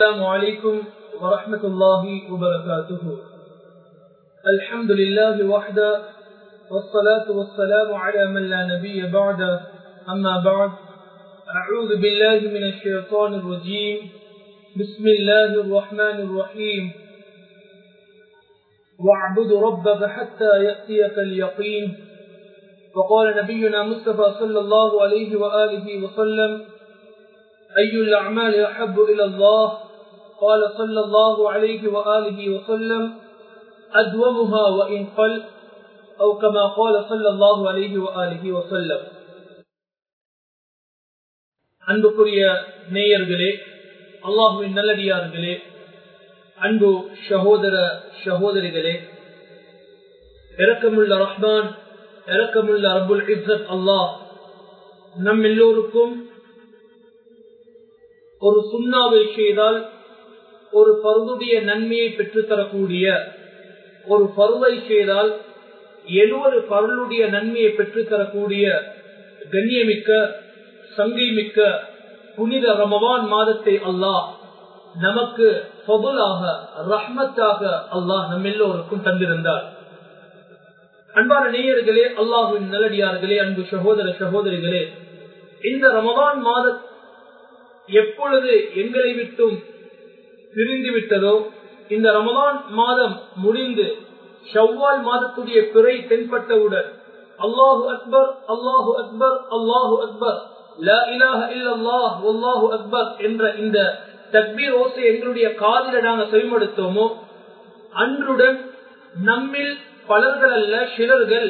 السلام عليكم ورحمة الله وبركاته. الحمد لله وحده والصلاة والسلام على من لا نبي بعده. أما بعد أعوذ بالله من الشيطان الرجيم. بسم الله الرحمن الرحيم. واعبد ربك حتى يأتيك اليقين. وقال نبينا مصطفى صلى الله عليه وآله وسلم أي الأعمال أحب إلى الله؟ قال صلى الله عليه وآله وسلم أدومها وإن قل أو كما قال صلى الله عليه وآله وسلم அன்புக்குரிய நேயர்களே அல்லாஹுவின் நல்லடியார்களே அன்பு சகோதர சகோதரிகளே இரக்கமுள்ள ரஹ்மான் இரக்கமுள்ள ரபுல் இஸ்ஸத் அல்லாஹ் நம் எல்லோருக்கும் ஒரு சுண்ணாவை செய்தால் ஒரு பருவுடைய நன்மையை பெற்றுத்தரக்கூடிய ஒரு பருவை செய்தால் எழுபது பருளுடைய நன்மையை பெற்றுத்தரக்கூடிய கண்ணியமிக்க சங்கைமிக்க புனித ரமவான் மாதத்தை அல்லாஹ் நமக்கு பொதுலாக ரஹ்மத்தாக அல்லாஹ் நம் எல்லோருக்கும் தந்திருந்தார். அன்பான நேயர்களே அல்லாஹுவின் நல்லடியார்களே அன்பு சகோதர சகோதரிகளே இந்த ரமவான் மாத எப்பொழுது எங்களை விட்டும் பிரிந்து விட்டதோ இந்த ரமதான் மாதம் முடிந்து ஷவ்வால் மாதத்துடைய பிறை தென்பட்டவுடன் அல்லாஹு அக்பர் அல்லாஹு அக்பர் அல்லாஹு அக்பர் அக்பர் என்ற இந்த தக்பீர் ஓசை எங்களுடைய காதில நாங்க செவிமடுத்தோமோ? அன்றுடன் நம்மில் பலர்கள் அல்ல சிலர்கள்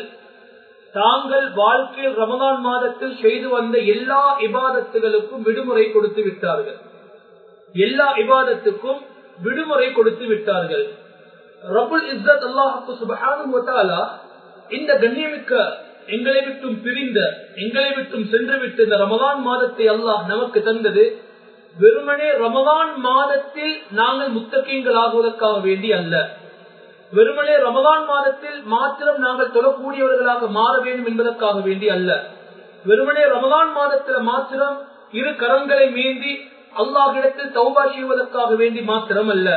தாங்கள் வாழ்க்கையில் ரமதான் மாதத்தில் செய்து வந்த எல்லா இபாதத்துகளுக்கும் விடுமுறை கொடுத்து விட்டார்கள். எல்லா விவாதத்துக்கும் விடுமுறை கொடுத்து விட்டார்கள். ரபுல் இஸ்ஸத் அல்லாஹு சுபஹானு இந்த கண்ணியமிக்க எங்களை விட்டும் பிரிந்த எங்களை விட்டும் சென்று விட்டு இந்த ரமதான் மாதத்தை அல்லாஹ் நமக்கு தந்தது. வெறுமனே ரமதான் மாதத்தில் நாங்கள் முத்தகீங்கள் ஆகுவதற்காக வேண்டி அல்ல. வெறுமனே ரமதான் மாதத்தில் மாத்திரம் நாங்கள் தொழக்கூடியவர்களாக மாற வேண்டும் என்பதற்காக வேண்டி அல்ல. வெறுமனே ரமதான் மாதத்தில் மாத்திரம் இரு கரங்களை மீந்தி அல்லாஹிடத்தில் தௌபா செய்வதற்காக வேண்டி மாத்திரம் அல்ல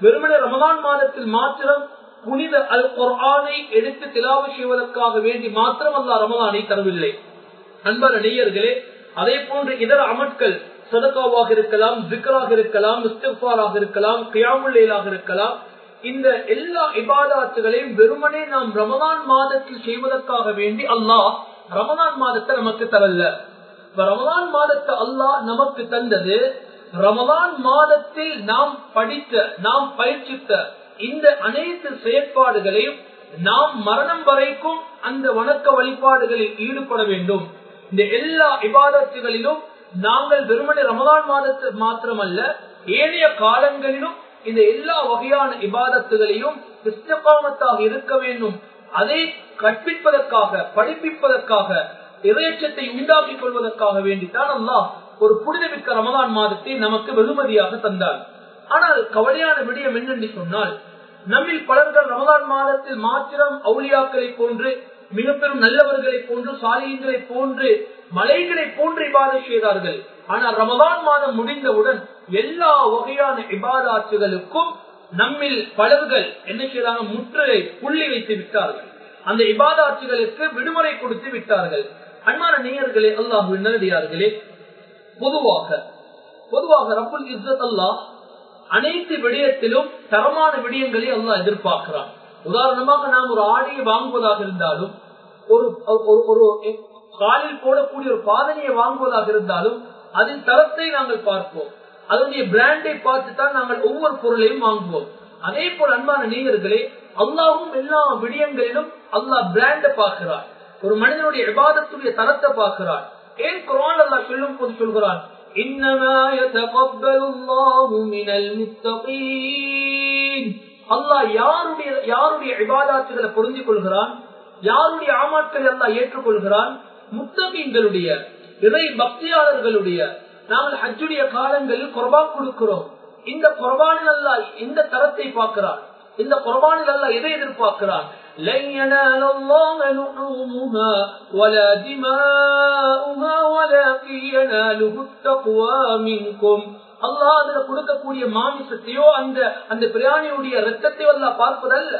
வெறுமன ரமதான் மாதத்தில் மாத்திரம் புனித அல் குர்ஆனை எடுத்து திலாவு செய்வதற்காக வேண்டி மாத்திரம் அல்லா ரமதானை தரவில்லை. அன்பர் நேயர்களே அதே போன்று இதர அமட்கள் சதக்காவாக இருக்கலாம் ஜிக்ராக இருக்கலாம் இஸ்திஃபாராக இருக்கலாம் கியாமுல்லைலாக இருக்கலாம். இந்த எல்லா இபாதாத்துகளையும் வெறுமனே நாம் ரமதான் மாதத்தில் செய்வதற்காக வேண்டி அல்லாஹ் ரமதான் மாதத்தை நமக்கு தரல. ரமதான் மாதத்தை அல்லாஹ் நமக்கு தந்தது ரமதான் மாதத்தில் நாம் படித்த நாம் பயிற்சித்த இந்த அனைத்து செயற்பாடுகளையும் நாம் மரணம் வரைக்கும் அந்த வணக்க வழிபாடுகளில் ஈடுபட வேண்டும். இந்த எல்லா விவாதத்துகளிலும் நாங்கள் வெறுமனை ரமதான் மாதத்து மாத்திரமல்ல ஏனைய காலங்களிலும் இந்த எல்லா வகையான விவாதத்துகளையும் கிறிஸ்தபாமத்தாக இருக்க வேண்டும். அதை கற்பிப்பதற்காக படிப்பிப்பதற்காக இறையச்சத்தை உண்டாக்கிக் கொள்வதற்காக வேண்டித்தான் அல்லாஹ் ஒரு புனிதமிக்க ரமதான் மாதத்தை நமக்கு வெகுமதியாக தந்தார். ஆனால் கவலையான விடயம் என்னென்று சொன்னால் நம்மில் பலர்கள் ரமதான் மாதத்தில் மாத்திரம் அவுளியாக்களை போன்று மிக பெரும் நல்லவர்களை போன்று சாலியங்களை போன்று மலைகளை போன்று இபாதை செய்தார்கள். ஆனால் ரமதான் மாதம் முடிந்தவுடன் எல்லா வகையான இபாதாச்சுகளுக்கும் நம்மில் பலர்கள் என்ன செய்தாங்க முற்றுகை புள்ளி வைத்து விட்டார்கள். அந்த இபாதாச்சுகளுக்கு விடுமுறை கொடுத்து விட்டார்கள். அன்பான நேயர்களே அல்லாஹு நல்லடியார்களே பொதுவாக பொதுவாக ரபுல் இஸ்ஸத் அல்லாஹ் அனைத்து விடயத்திலும் தரமான விடயங்களை அல்லாஹ் எதிர்பார்க்கிறான். உதாரணமாக நாம் ஒரு ஆடையை வாங்குவதாக இருந்தாலும் ஒரு ஒரு காலில் போடக்கூடிய ஒரு பாதனையை வாங்குவதாக இருந்தாலும் அதன் தரத்தை நாங்கள் பார்ப்போம். அதனுடைய பிராண்டை பார்த்து தான் நாங்கள் ஒவ்வொரு பொருளையும் வாங்குவோம். அதே போல் அன்பான நீங்கர்களே அல்லாவும் எல்லா விடயங்களிலும் அல்லாஹ் பிராண்டை பார்க்கிறார் ஒரு மனிதனுடைய விவாதத்துடைய தரத்தை பார்க்கிறான் ஏன் குரான் அல்லா சொல்லும் போது சொல்கிறான்? அல்லாஹ் யாருடைய யாருடைய விவாதாத்துகளை பொருந்திக் கொள்கிறான் யாருடைய ஆமாட்களை அல்லா ஏற்றுக்கொள்கிறான்? முத்தகீன்களுடைய இறை பக்தியாளர்களுடைய நாங்கள் ஹஜ்ஜுடைய காலங்களில் குர்பான் கொடுக்கிறோம். இந்த குர்பானில் அல்ல இந்த தரத்தை பார்க்கிறான். இந்த குர்பானில் அல்ல எதை எதிர்பார்க்கிறான். لن ينال الله لحومها ولا دماؤها ولكن يناله التقوى منكم அல்லாஹ் அதுல கொடுக்கக்கூடிய மாமிசத்தையோ அந்த அந்த பிராணியுடைய ரத்தத்தையோ அல்ல பார்ப்பதல்ல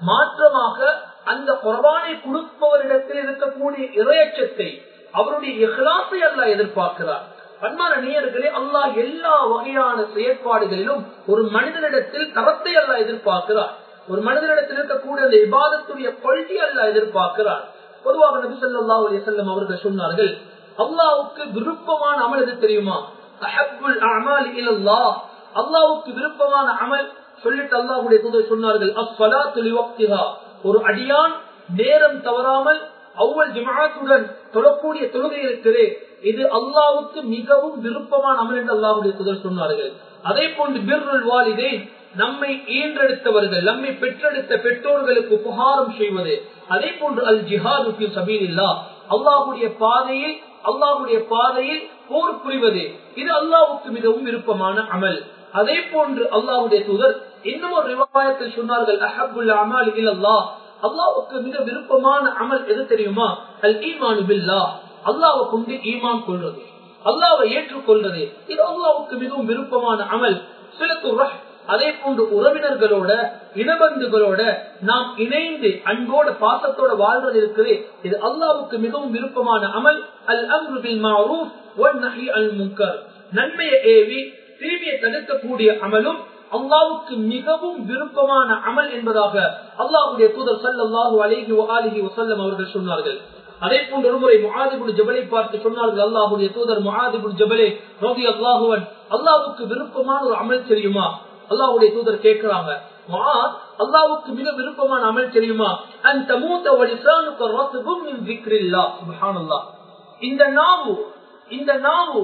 மாற்றமாக அந்த குர்பானை கொடுப்பவரிடத்தில் இருக்கக்கூடிய இறையச்சத்தை அவருடைய இஹ்லாசை அல்ல எதிர்பார்க்கிறார் அன்பான நேயர்களே அல்லாஹ் எல்லா வகையான செயற்பாடுகளிலும் ஒரு மனிதனிடத்தில் தரத்தை அல்ல எதிர்பார்க்கிறார் ஒரு மனிதனிடத்தில் இருக்கக்கூடிய அந்த விவாதத்துடைய குவாலிட்டி அல்ல எதிர்பார்க்கிறார். பொதுவாக நபி சொல்லா அலி செல்லம் அவர்கள் சொன்னார்கள் அல்லாவுக்கு விருப்பமான அமல் எது தெரியுமா? அஹப்புல் அமால் விருப்பமான அமல். சொல்லிட்டு அல்லாஹ்வுடைய தூதர் சொன்னார்கள் அஸ்வலா துளிவக்திகா ஒரு அடியான் நேரம் தவறாமல் அவ்வள் ஜிமாத்துடன் தொழக்கூடிய தொழுகை இருக்கிறே இது அல்லாவுக்கு மிகவும் விருப்பமான அமல் என்று அல்லாஹுடைய தூதர் சொன்னார்கள். அதே போன்று பிர்ருல் வாலிதேன் நம்மை ஈன்றெடுத்தவர்கள் நம்மை பெற்றெடுத்த பெற்றோர்களுக்கு உபகாரம் செய்வது. அதே போன்று அல் ஜிஹாது சபீலில்லா அல்லாஹுடைய பாதையில் அல்லாஹுடைய பாதையில் போர் புரிவது. இது அல்லாவுக்கு மிகவும் விருப்பமான அமல். அதே போன்று அல்லாஹுடைய தூதர் இன்னும் ஒரு விவாதத்தில் சொன்னார்கள் அஹபுல் அமால் அல்லாஹ் அல்லாவுக்கு மிக விருப்பமான அமல் எது தெரியுமா? அல் ஈமானு பில்லா அல்லாவை கொண்டு ஈமான் கொள்வது. அல்லாவை ஏற்றுக்கொள்வது. இது அல்லாவுக்கு மிகவும் விருப்பமான அமல். சிலத்து அதே போன்று உறவினர்களோட இனபந்துகளோட நாம் இணைந்து அன்போட பாசத்தோட வாழ்றது இருக்குது இது அல்லாவுக்கு மிகவும் விருப்பமான அமல். அல் அம்ருபில் அல் நன்மையை ஏவி தீமையை தடுக்கக்கூடிய அமலும் அல்லாவுக்கு மிகவும் விருப்பமான அமல் என்பதாக அல்லாஹுடைய தூதர் சல்லாஹூ அலிஹி அலிஹி வசல்லம் அவர்கள் சொன்னார்கள். அதே போன்று ஒருமுறை முகாதிபுல் ஜபலை பார்த்து சொன்னார்கள் அல்லாஹுடைய தூதர் முகாதிபுல் ஜபலே ரோதி அல்லாஹுவன் அல்லாவுக்கு விருப்பமான ஒரு அமல் தெரியுமா? அல்லாவுடைய தூதர் கேட்கிறாங்க அல்லாவுக்கு மிக விருப்பமான அமல் தெரியுமா? அந்த மூத்த இந்த நாவு இந்த நாவு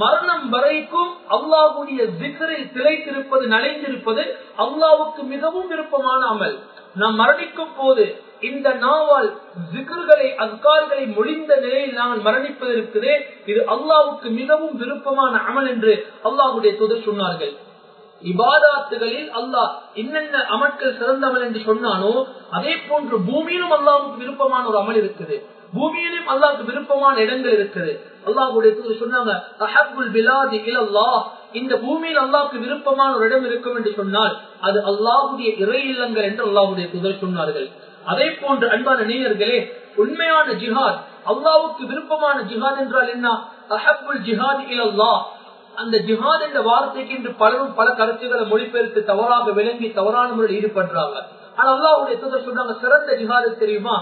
மரணம் வரைக்கும் அல்லாஹுடைய ஜிக்கரில் திளைத்திருப்பது நனைந்திருப்பது அல்லாவுக்கு மிகவும் விருப்பமான அமல். நாம் மரணிக்கும் போது இந்த நாவால் ஜிகர்களை அஸ்கார்களை மொழிந்த நிலையில் நாங்கள் மரணிப்பது இது அல்லாவுக்கு மிகவும் விருப்பமான அமல் என்று அல்லாஹுடைய துதர் சொன்னார்கள். இபாதாத்துகளில் அல்லாஹ் என்னென்ன அமல்கள் சிறந்த அமல் என்று சொன்னானோ அதே போன்று பூமியிலும் அல்லாவுக்கு விருப்பமான ஒரு அமல் இருக்குது. பூமியிலும் அல்லாவுக்கு விருப்பமான இடங்கள் இருக்குது. அல்லாஹுடைய சொன்னாங்க இந்த பூமியில் அல்லாவுக்கு விருப்பமான ஒரு இடம் இருக்கும் என்று சொன்னால் அது அல்லாஹுடைய இறை இல்லங்கள் என்று அல்லாஹுடைய தூதர் சொன்னார்கள். அதே போன்று அன்பான நேயர்களே உண்மையான ஜிஹாத் அல்லாவுக்கு விருப்பமான ஜிஹாத் என்றால் என்ன? அஹபுல் ஜிஹாத் அல்லாஹ் அந்த ஜிஹாத் என்ற வார்த்தைக்கு இன்று பலரும் பல கருத்துக்களை மொழிபெயர்த்து தவறாக விளங்கி தவறான முறையில் ஈடுபடுறாங்க. ஆனா அல்லாவுடைய தூதர் சொல்றாங்க சிறந்த ஜிஹாது தெரியுமா?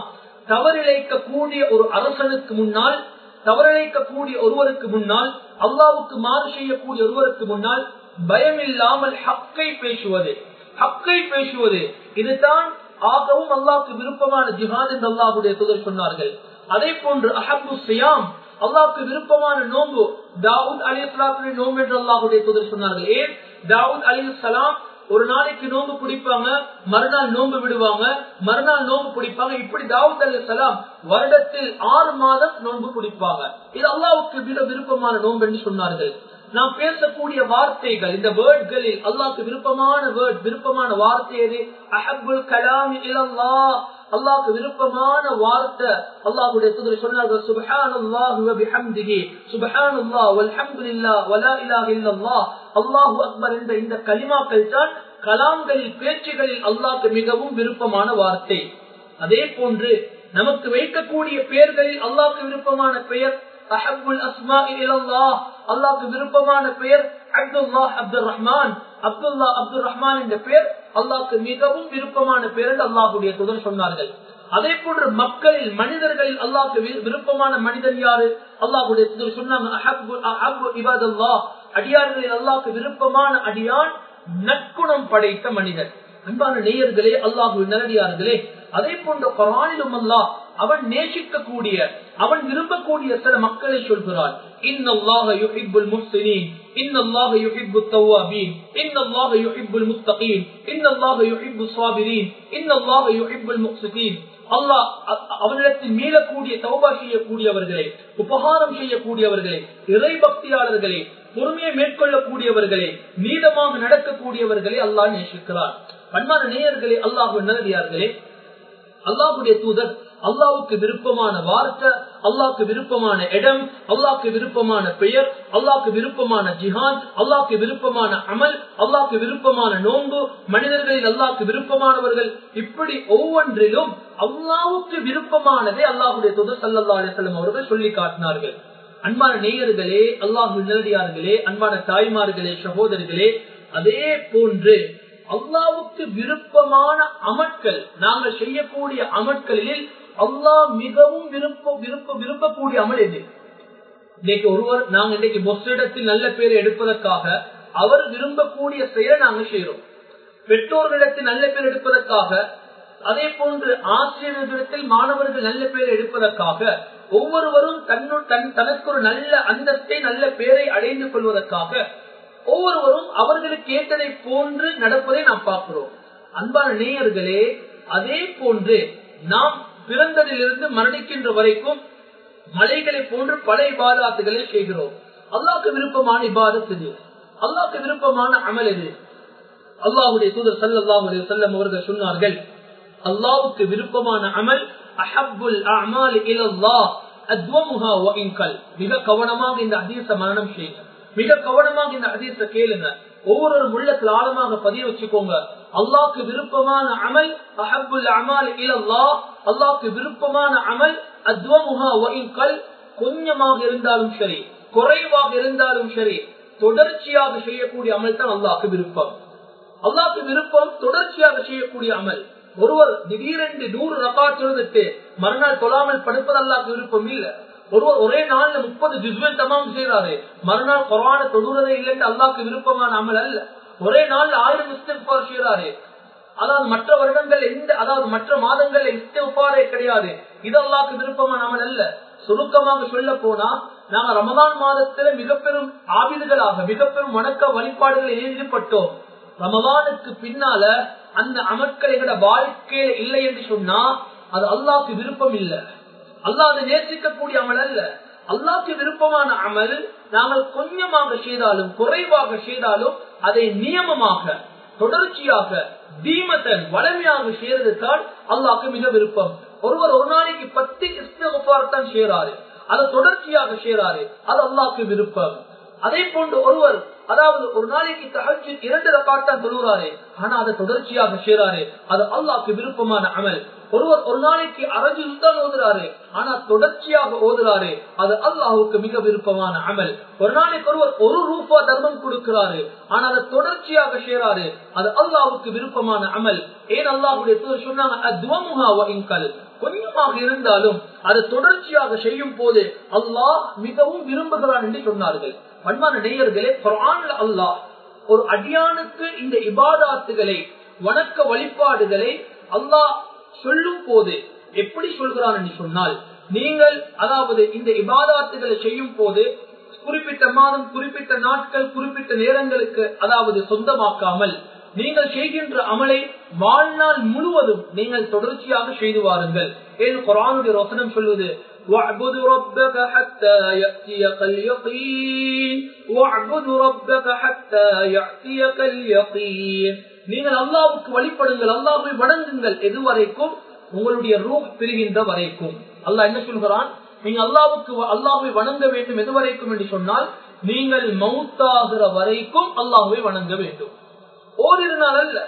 தவறிழைக்க கூடிய ஒரு அரசனுக்கு முன்னால் தவறிழைக்க கூடிய ஒருவருக்கு முன்னால் அல்லாவுக்கு மாறு செய்யக்கூடிய ஒருவருக்கு முன்னால் பயமில்லாமல் ஹக்கை பேசுவது ஹக்கை பேசுவது. இதுதான் ஆகவும் அல்லாவுக்கு விருப்பமான ஜிஹாத் என்று அல்லாஹுடைய சொன்னார்கள். அதே போன்று அஹபு சியாம் அல்லாவுக்கு விருப்பமான நோன்பு தாவூத் அலி இஸ்லாத்துடைய நோன்பு என்று அல்லாஹுடைய தூதர் சொன்னார்கள். ஏன்? தாவூத் அலி சலாம் ஒரு நாளைக்கு நோன்பு பிடிப்பாங்க மறுநாள் நோன்பு விடுவாங்க மறுநாள் நோன்பு பிடிப்பாங்க. இப்படி தாவூத் அலி சலாம் வருடத்தில் ஆறு மாதம் நோன்பு பிடிப்பாங்க. இது அல்லாவுக்கு மிக விருப்பமான நோன்பு என்று சொன்னார்கள். நாம் பேசக்கூடிய வார்த்தைகள் இந்த வேர்ட்களில் அல்லாவுக்கு விருப்பமான வேர்ட் விருப்பமான வார்த்தை எது? அஹபுல் கலாம் இல்லல்லா அல்லாஹ்க்கு விருப்பமான வார்த்தை அல்லாஹுடைய தூதர் சொன்னார்கள் சுப்ஹானல்லாஹி வ பிஹம்திஹி அல்லாஹ் வல்ஹம்துலில்லாஹ் வலா இலாஹ இல்லல்லாஹ். அல்லாஹு அக்பர் என்ற இந்த கலிமாக்கள் தான் கலாம்களில் பேச்சுகளில் அல்லாஹ்க்கு மிகவும் விருப்பமான வார்த்தை. அதே போன்று நமக்கு வைக்கக்கூடிய பெயர்களில் அல்லாஹ்க்கு விருப்பமான பெயர் அஹபுல் விருப்பமான பெயர் அப்துல்லா அப்துல் ரஹ்மான் அப்துல்லா அப்துல் ரஹ்மான் என்ற பெயர் அல்லாஹ்க்கு மிகவும் விருப்பமான பெயர் என்று அல்லாஹுடைய துதர் சொன்னார்கள். அதே போன்று மக்களில் மனிதர்களில் அல்லாஹ்க்கு விருப்பமான மனிதர் யாரு? அல்லாஹுடைய துதர் சொன்னாங்க அடியார்களில் அல்லாஹ்க்கு விருப்பமான அடியான் நற்குணம் படைத்த மனிதர் அன்பான நேயர்களே அல்லாஹு நல்லடியார்களே அதே போன்ற குரானிலும் அல்லாஹ் அவன் நேசிக்கக்கூடிய அவன் விரும்பக்கூடிய சில மக்களை சொல்கிறான். இன்னல்லாஹ யுஹிப்புல் முஹ்சினீன் இன்னல்லாஹ யுஹிப்புத் தவ்வாபீன் இன்னல்லாஹ யுஹிப்புல் முத்தகீன் இன்னல்லாஹ யுஹிப்புஸ் அவனிடத்தில் மீளக்கூடிய தௌபா செய்யக்கூடியவர்களே உபகாரம் செய்யக்கூடியவர்களே இறை பக்தியாளர்களே பொறுமையை மேற்கொள்ளக்கூடியவர்களே நீதமாக நடக்கக்கூடியவர்களே அல்லாஹ் நேசிக்கிறார். அன்பான நேயர்களே அல்லாஹு நல்லதியார்களே அல்லாஹுடைய தூதர் அல்லாவுக்கு விருப்பமான வார்த்தை அல்லாவுக்கு விருப்பமான இடம் அல்லாவுக்கு விருப்பமான பெயர் அல்லாவுக்கு விருப்பமான ஜிஹான் அல்லாவுக்கு விருப்பமான அமல் அல்லாவுக்கு விருப்பமான நோன்பு மனிதர்களில் அல்லாவுக்கு விருப்பமானவர்கள் இப்படி ஒவ்வொன்றிலும் அல்லாவுக்கு விருப்பமானதை அல்லாஹுடைய துது சல்லா அலிசல்லம் அவர்கள் சொல்லி காட்டினார்கள். அன்பான நேயர்களே அல்லாஹு நேரடியார்களே அன்பான தாய்மார்களே சகோதரர்களே அதே போன்று அல்லாவுக்கு விருப்பமான அமட்கள் நாங்கள் செய்யக்கூடிய அமட்களில் அல்லாஹ் மிகவும் விருப்ப விருப்ப விரும்பக்கூடிய அமல் எது இன்னைக்கு ஒருவர் நாங்க இன்னைக்கு பொஸ்டிடத்தில் நல்ல பேரை எடுப்பதற்காக அவர் விரும்பக்கூடிய செயலை நாங்க செய்யறோம் பெற்றோர்களிடத்தில் நல்ல பேர் எடுப்பதற்காக அதே போன்று ஆசிரியர்களிடத்தில் மாணவர்கள் நல்ல பேரை எடுப்பதற்காக ஒவ்வொருவரும் தன்னு தன் தனக்கு ஒரு நல்ல அந்தஸ்தை நல்ல பேரை அடைந்து கொள்வதற்காக ஒவ்வொருவரும் அவர்களுக்கு ஏற்றதை போன்று நடப்பதை நாம் பார்க்கிறோம். அன்பான நேயர்களே அதே போன்று நாம் பிறந்ததிலிருந்து மரணிக்கின்ற வரைக்கும் மலைகளை போன்று பல இபாதாத்துகளை செய்கிறோம். அல்லாக்கு விருப்பமான இபாதத் இது. அல்லாக்கு விருப்பமான அமல் இது. அல்லாஹுடைய தூதர் சல்லாஹுடைய செல்லம் அவர்கள் சொன்னார்கள் அல்லாவுக்கு விருப்பமான அமல் அஹபுல் அமல் இலல்லாஹ் அத்வமுஹா வ மிக கவனமாக இந்த அதீச மரணம் செய்யுங்க. மிக கவனமாக இந்த அதீச கேளுங்க. ஒவ்வொரு உள்ளத்தில் ஆழமாக பதிய வச்சுக்கோங்க. அல்லாக்கு விருப்பமான அமல் அஹபுல் அமால் இலல்லாஹ். அல்லாக்கு விருப்பமான அமல் அத்வமுஹா வ கொஞ்சமாக இருந்தாலும் சரி குறைவாக இருந்தாலும் சரி தொடர்ச்சியாக செய்யக்கூடிய அமல் தான் அல்லாக்கு விருப்பம். அல்லாக்கு விருப்பம் தொடர்ச்சியாக செய்யக்கூடிய அமல். ஒருவர் திடீரென்று நூறு ரகா தொழுதுட்டு மறுநாள் தொழாமல் படுப்பது அல்லாக்கு விருப்பம் இல்ல. ஒருவர் ஒரே நாள்ல முப்பது ஜிஸ்வல் தமாம் செய்யறாரு மறுநாள் கொரோனா தொழுறதே இல்லைன்னு அல்லாக்கு விருப்பமான அமல் அல்ல. ஒரே நாள் ஆயிரம் இஸ்திஃபார் செய்யறாரு அதாவது மற்ற வருடங்கள் எந்த அதாவது மற்ற மாதங்கள்ல இஸ்திஃபாரே கிடையாது. இது அல்லாக்கு விருப்பமான அமல் அல்ல. சுருக்கமாக சொல்ல போனா நாங்க ரமதான் மாதத்துல மிக பெரும் ஆவிதுகளாக மிக பெரும் வணக்க வழிபாடுகளில் ஈடுபட்டோம் ரமதானுக்கு பின்னால அந்த அமற்கள் எங்கட வாழ்க்கையில இல்லை என்று சொன்னா அது அல்லாக்கு விருப்பம் இல்ல. அல்லாஹ் அதை நேசிக்கக்கூடிய அமல் அல்ல. அல்லாக்கு விருப்பமான அமல் நாங்கள் கொஞ்சமாக செய்தாலும் குறைவாக செய்தாலும் அதை நியமமாக தொடர்ச்சியாக தீமத்தன் வளமையாக செய்யறதுதான் அல்லாக்கு மிக விருப்பம். ஒருவர் ஒரு நாளைக்கு பத்து இஸ்திஃபார் செய்யறாரு அதை தொடர்ச்சியாக செய்யறாரு அது அல்லாக்கு விருப்பம். அதே போன்று ஒருவர் அதாவது ஒரு நாளைக்கு தகச்சு இரண்டு ரப்பாட்டா தொழுகிறாரு ஆனா அதை தொடர்ச்சியாக செய்யறாரு அது அல்லாக்கு விருப்பமான அமல். ஒருவர் ஒரு நாளைக்கு அரஜு தான் ஓதுறாரு. ஆனா தொடர்ச்சியாக ஓதுறாரு. அது அல்லாஹுக்கு மிக விருப்பமான அமல். ஒரு நாளைக்கு ஒருவர் ஒரு ரூபா தர்மம் கொடுக்கிறாரு. ஆனா அதை தொடர்ச்சியாக செய்யறாரு அது அல்லாஹுக்கு விருப்பமான அமல். ஏன் அல்லாஹுடைய தூதர் சொன்னாங்க கொஞ்சமாக இருந்தாலும் அது தொடர்ச்சியாக செய்யும் போது அல்லாஹ் மிகவும் விரும்புகிறான் என்று சொன்னார்கள். அன்பான நேயர்களே குரான்ல அல்லாஹ் ஒரு அடியானுக்கு இந்த இபாதாத்துகளை வணக்க வழிபாடுகளை அல்லாஹ் சொல்லும் போது எப்படி சொல்கிறான் சொன்னால் நீங்கள் அதாவது இந்த இபாதாத்துகளை செய்யும் போது குறிப்பிட்ட மாதம் குறிப்பிட்ட நாட்கள் குறிப்பிட்ட நேரங்களுக்கு அதாவது சொந்தமாக்காமல் நீங்கள் செய்கின்ற அமலை வாழ்நாள் முழுவதும் நீங்கள் தொடர்ச்சியாக செய்து வாருங்கள். ஏன் குரானுடைய ரோசனம் சொல்வது واعبد ربك حتى يأتيك اليقين واعبد ربك حتى يأتيك اليقين நீங்கள் அல்லாவுக்கு வழிபடுங்கள் அல்லாவை வணங்குங்கள் எதுவரைக்கும் உங்களுடைய ரூப் பிரிகின்ற வரைக்கும் அல்லாஹ் என்ன சொல்கிறான் நீங்க அல்லாவுக்கு அல்லாவை வணங்க வேண்டும் எதுவரைக்கும் என்று சொன்னால் நீங்கள் மவுத்தாகிற வரைக்கும் அல்லாஹுவை வணங்க வேண்டும் ஓரிரு நாள் அல்ல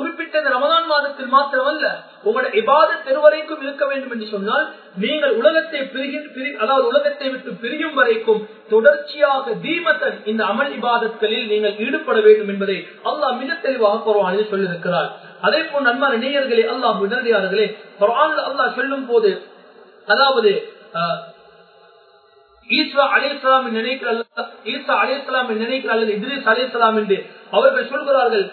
குறிப்பிட்ட இந்த ரமதான் மாதத்தில் மாத்திரமல்ல உங்களோட இபாத தெருவரைக்கும் இருக்க வேண்டும் என்று சொன்னால் நீங்கள் உலகத்தை அதாவது உலகத்தை விட்டு பிரியும் வரைக்கும் தொடர்ச்சியாக தீமத்தன் இந்த அமல் இபாதத்களில் நீங்கள் ஈடுபட வேண்டும் என்பதை அல்லாஹ் மிக தெளிவாக குரவானில் சொல்லியிருக்கிறார். அதே போல் நண்பர் நேயர்களே அல்லாஹ் உடனடியார்களே குரான் அல்லாஹ் சொல்லும் போது அதாவது ஈஸ்வா அலிஸ்லாம் நினைக்கிற ஈசா அலிஸ்லாம் நினைக்கிற அல்லது இத்ரீஸ் அலிஸ்லாம் என்று அவர்கள் சொல்கிறார்கள்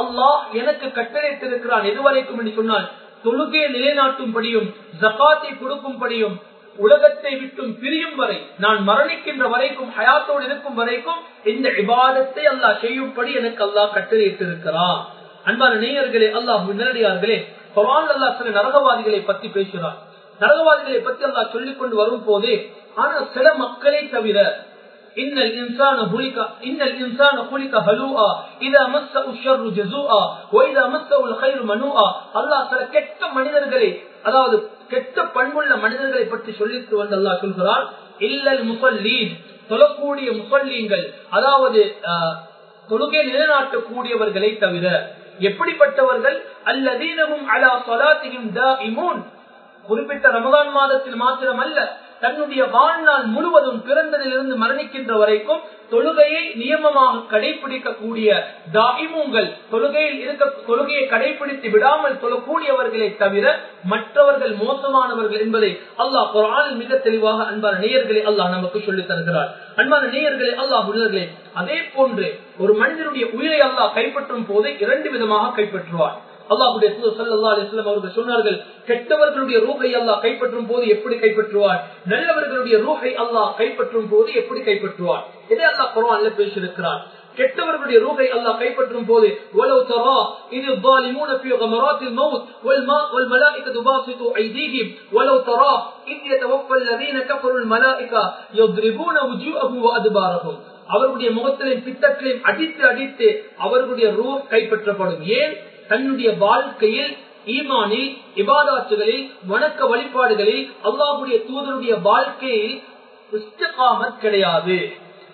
அல்லாஹ் எனக்கு கட்டளைத்திருக்கிறான் எதுவரைக்கும் என்று சொன்னால் தொழுகையை நிலைநாட்டும்படியும் ஜகாத்தை கொடுக்கும்படியும் உலகத்தை விட்டும் பிரியும் வரை நான் மரணிக்கின்ற வரைக்கும் ஹயாத்தோடு இருக்கும் வரைக்கும் இந்த விவாதத்தை அல்லாஹ் செய்யும்படி எனக்கு அல்லாஹ் கட்டளையிட்டிருக்கிறான். அன்பான நேயர்களே அல்லாஹ் நேரடியார்களே குரான் அல்லாஹ் சில நரகவாதிகளை பத்தி பேசுகிறார். நரகவாதிகளை பத்தி அல்லா சொல்லிக் கொண்டு வரும் போதே ஆனா சில மக்களை தவிர இன்னல் இன்சான ஹுலிக இன்னல் இன்சான ஹுலிக ஹலூஆ இதா மஸ்ஸ உஷ்ஷர்ரு ஜஸூஆ வ இதா மஸ்ஸல் கைரு அல்லாஹ் சில கெட்ட மனிதர்களை அதாவது கெட்ட பண்புள்ள மனிதர்களை பற்றி சொல்லிட்டு வந்து அல்லாஹ் சொல்கிறார் இல்லல் முசல்லீன். சொல்லக்கூடிய முசல்லீங்கள் அதாவது தொழுகை நிலைநாட்டக்கூடியவர்களை தவிர எப்படிப்பட்டவர்கள்? அல்லதீனமும் அலா சொலாத்தியும் குறிப்பிட்ட ரமதான் மாதத்தில் மாத்திரம் அல்ல தன்னுடைய வாழ்நாள் முழுவதும் பிறந்ததிலிருந்து மரணிக்கின்ற வரைக்கும் தொழுகையை நியமமாக கடைபிடிக்கக்கூடிய தாயிமுங்கள் தொழுகையில் இருக்க தொழுகையை கடைபிடித்து விடாமல் தொழக்கூடியவர்களை தவிர மற்றவர்கள் மோசமானவர்கள் என்பதை அல்லாஹ் குரானில் மிக தெளிவாக அன்பான நேயர்களை அல்லாஹ் நமக்கு சொல்லித் தருகிறார். அன்பான நேயர்களை அல்லாஹ் உணர்களே அதே போன்று ஒரு மனிதனுடைய உயிரை அல்லாஹ் கைப்பற்றும் போது இரண்டு விதமாக கைப்பற்றுவார். அல்லாஹுடைய சல்லா அலிஸ்லாம் அவர்கள் சொன்னார்கள் கெட்டவர்களுடைய ரூகை அல்லாஹ் கைப்பற்றும் போது எப்படி கைப்பற்றுவார் நல்லவர்களுடைய ரூகை அல்லாஹ் கைப்பற்றும் போது எப்படி கைப்பற்றுவார் இதை அல்லாஹ் குரான்ல பேசியிருக்கிறார் கெட்டவர்களுடைய ரூகை அல்லாஹ் கைப்பற்றும் போது ولو ترى إذ الظالمون في غمرات الموت والماء والملائكة باسطوا أيديهم ولو ترى إذ يتوفى الذين كفروا الملائكة يضربون وجوههم وأدبارهم அவர்களுடைய முகத்திலையும் பித்தத்திலையும் அடித்து அடித்து அவர்களுடைய ரூ கைப்பற்றப்படும் ஏன் தன்னுடைய வாழ்க்கையில் ஈமானில் இபாதாத்துகளில் வணக்க வழிபாடுகளில் அல்லாஹுடைய தூதருடைய வாழ்க்கையில் கிடையாது.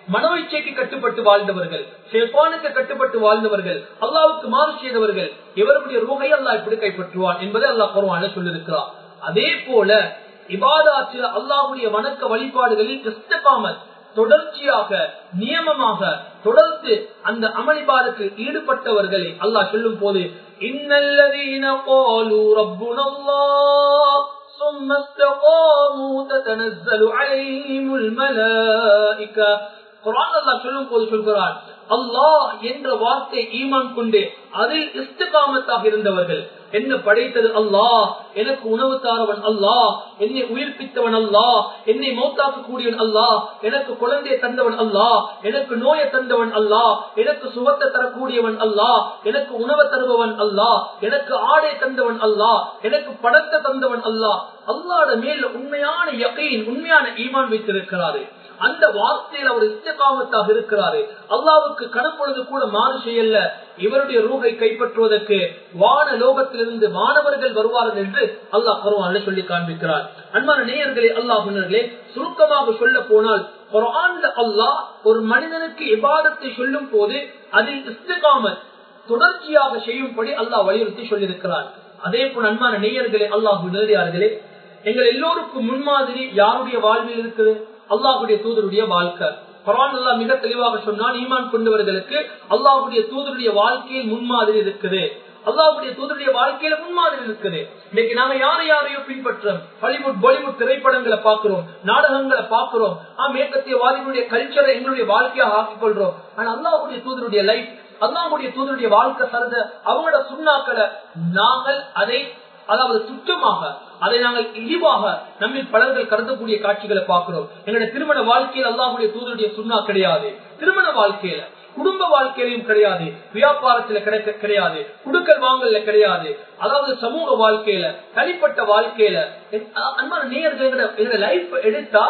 மனோச்சைக்கு கட்டுப்பட்டு வாழ்ந்தவர்கள் ஷேப்பானுக்கு கட்டுப்பட்டு வாழ்ந்தவர்கள் அல்லாவுக்கு மாறு செய்தவர்கள் இவருடைய ரூகை அல்லா இப்படி கைப்பற்றுவான் என்பதை அல்லாஹ் குருவான சொல்லியிருக்கிறார் அதே போல இபாதாத்தில் அல்லாஹுடைய வணக்க வழிபாடுகளில் இஸ்தகாமத் தொடர்ச்சியாக நியமமாக தொடர்ந்து அந்த அமளிபாதத்தில் ஈடுபட்டவர்களை அல்லாஹ் சொல்லும் போது இன்னல்லதீன قالوا ربنا الله ثم استقاموا تتنزل عليهم الملائكه குரான் அல்லாஹ் சொல்லும் போது சொல்கிறார் அல்லாஹ் என்ற வார்த்தை ஈமான் கொண்டு அதில் இஸ்திகாமத்தாக இருந்தவர்கள் என்ன படைத்தது அல்லாஹ்? எனக்கு உணவு தாரவன் அல்லாஹ். என்னை உயிர்ப்பித்தவன் அல்லாஹ். என்னை மௌத்தாக்க கூடியவன் அல்லாஹ். எனக்கு குழந்தையை தந்தவன் அல்லாஹ். எனக்கு நோயை தந்தவன் அல்லாஹ். எனக்கு சுகத்தை தரக்கூடியவன் அல்லாஹ். எனக்கு உணவை தருபவன் அல்லாஹ். எனக்கு ஆடை தந்தவன் அல்லாஹ். எனக்கு படத்தை தந்தவன் அல்லாஹ். அல்லாட மேல உண்மையான யகையின் உண்மையான ஈமான் வைத்திருக்கிறாரு. அந்த வார்த்தையில் அவர் இஸ்தகாமத்தாக இருக்கிறாரு. அல்லாவுக்கு கணப்பொழுது கூட மாறு செய்யல இவருடைய ரூகை கைப்பற்றுவதற்கு வான லோகத்திலிருந்து மாணவர்கள் வருவார்கள் என்று அல்லாஹ் பருவான சொல்லி காண்பிக்கிறார். அன்பான நேயர்களே அல்லாஹ் முன்னர்களே சுருக்கமாக சொல்ல போனால் குரான்ல அல்லாஹ் ஒரு மனிதனுக்கு இபாதத்தை சொல்லும் போது அதில் இஸ்தகாமத் தொடர்ச்சியாக செய்யும்படி அல்லாஹ் வலியுறுத்தி சொல்லியிருக்கிறார். அதே போல் அன்பான நேயர்களே அல்லாஹ் நேரியார்களே எங்கள் எல்லோருக்கும் முன்மாதிரி யாருடைய வாழ்வில் இருக்குது? அல்லாஹுடைய தூதருடைய வாழ்க்கை. குரான் அல்லா மிக தெளிவாக சொன்னால் ஈமான் கொண்டவர்களுக்கு அல்லாஹுடைய தூதருடைய வாழ்க்கையில் முன்மாதிரி இருக்குது. அல்லாவுடைய தூதருடைய வாழ்க்கையில முன்மாதிரி இருக்குது. இன்னைக்கு நாங்க யாரை யாரையோ பின்பற்றோம்? ஹாலிவுட் பாலிவுட் திரைப்படங்களை பாக்குறோம் நாடகங்களை பாக்குறோம் மேற்கத்திய வாதிகளுடைய கல்ச்சரை எங்களுடைய வாழ்க்கையாக ஆக்கிக் கொள்றோம் ஆனா அல்லாஹுடைய தூதருடைய லைஃப் அல்லாஹுடைய தூதருடைய வாழ்க்கை சரத அவங்களோட சுண்ணாக்களை நாங்கள் அதை அதாவது சுத்தமாக அதை நாங்கள் இழிவாக நம்மில் பலர்கள் கருதக்கூடிய காட்சிகளை பார்க்கிறோம். எங்களுடைய திருமண வாழ்க்கையில் அல்லாஹுடைய தூதருடைய சுண்ணா கிடையாது. திருமண வாழ்க்கையில குடும்ப வாழ்க்கையிலும் கிடையாது. வியாபாரத்துல கிடைக்க கிடையாது. குடுக்கல் வாங்கல கிடையாது. அதாவது சமூக வாழ்க்கையில தனிப்பட்ட வாழ்க்கையில அன்பான நேர்கள் லைஃப் எடுத்தா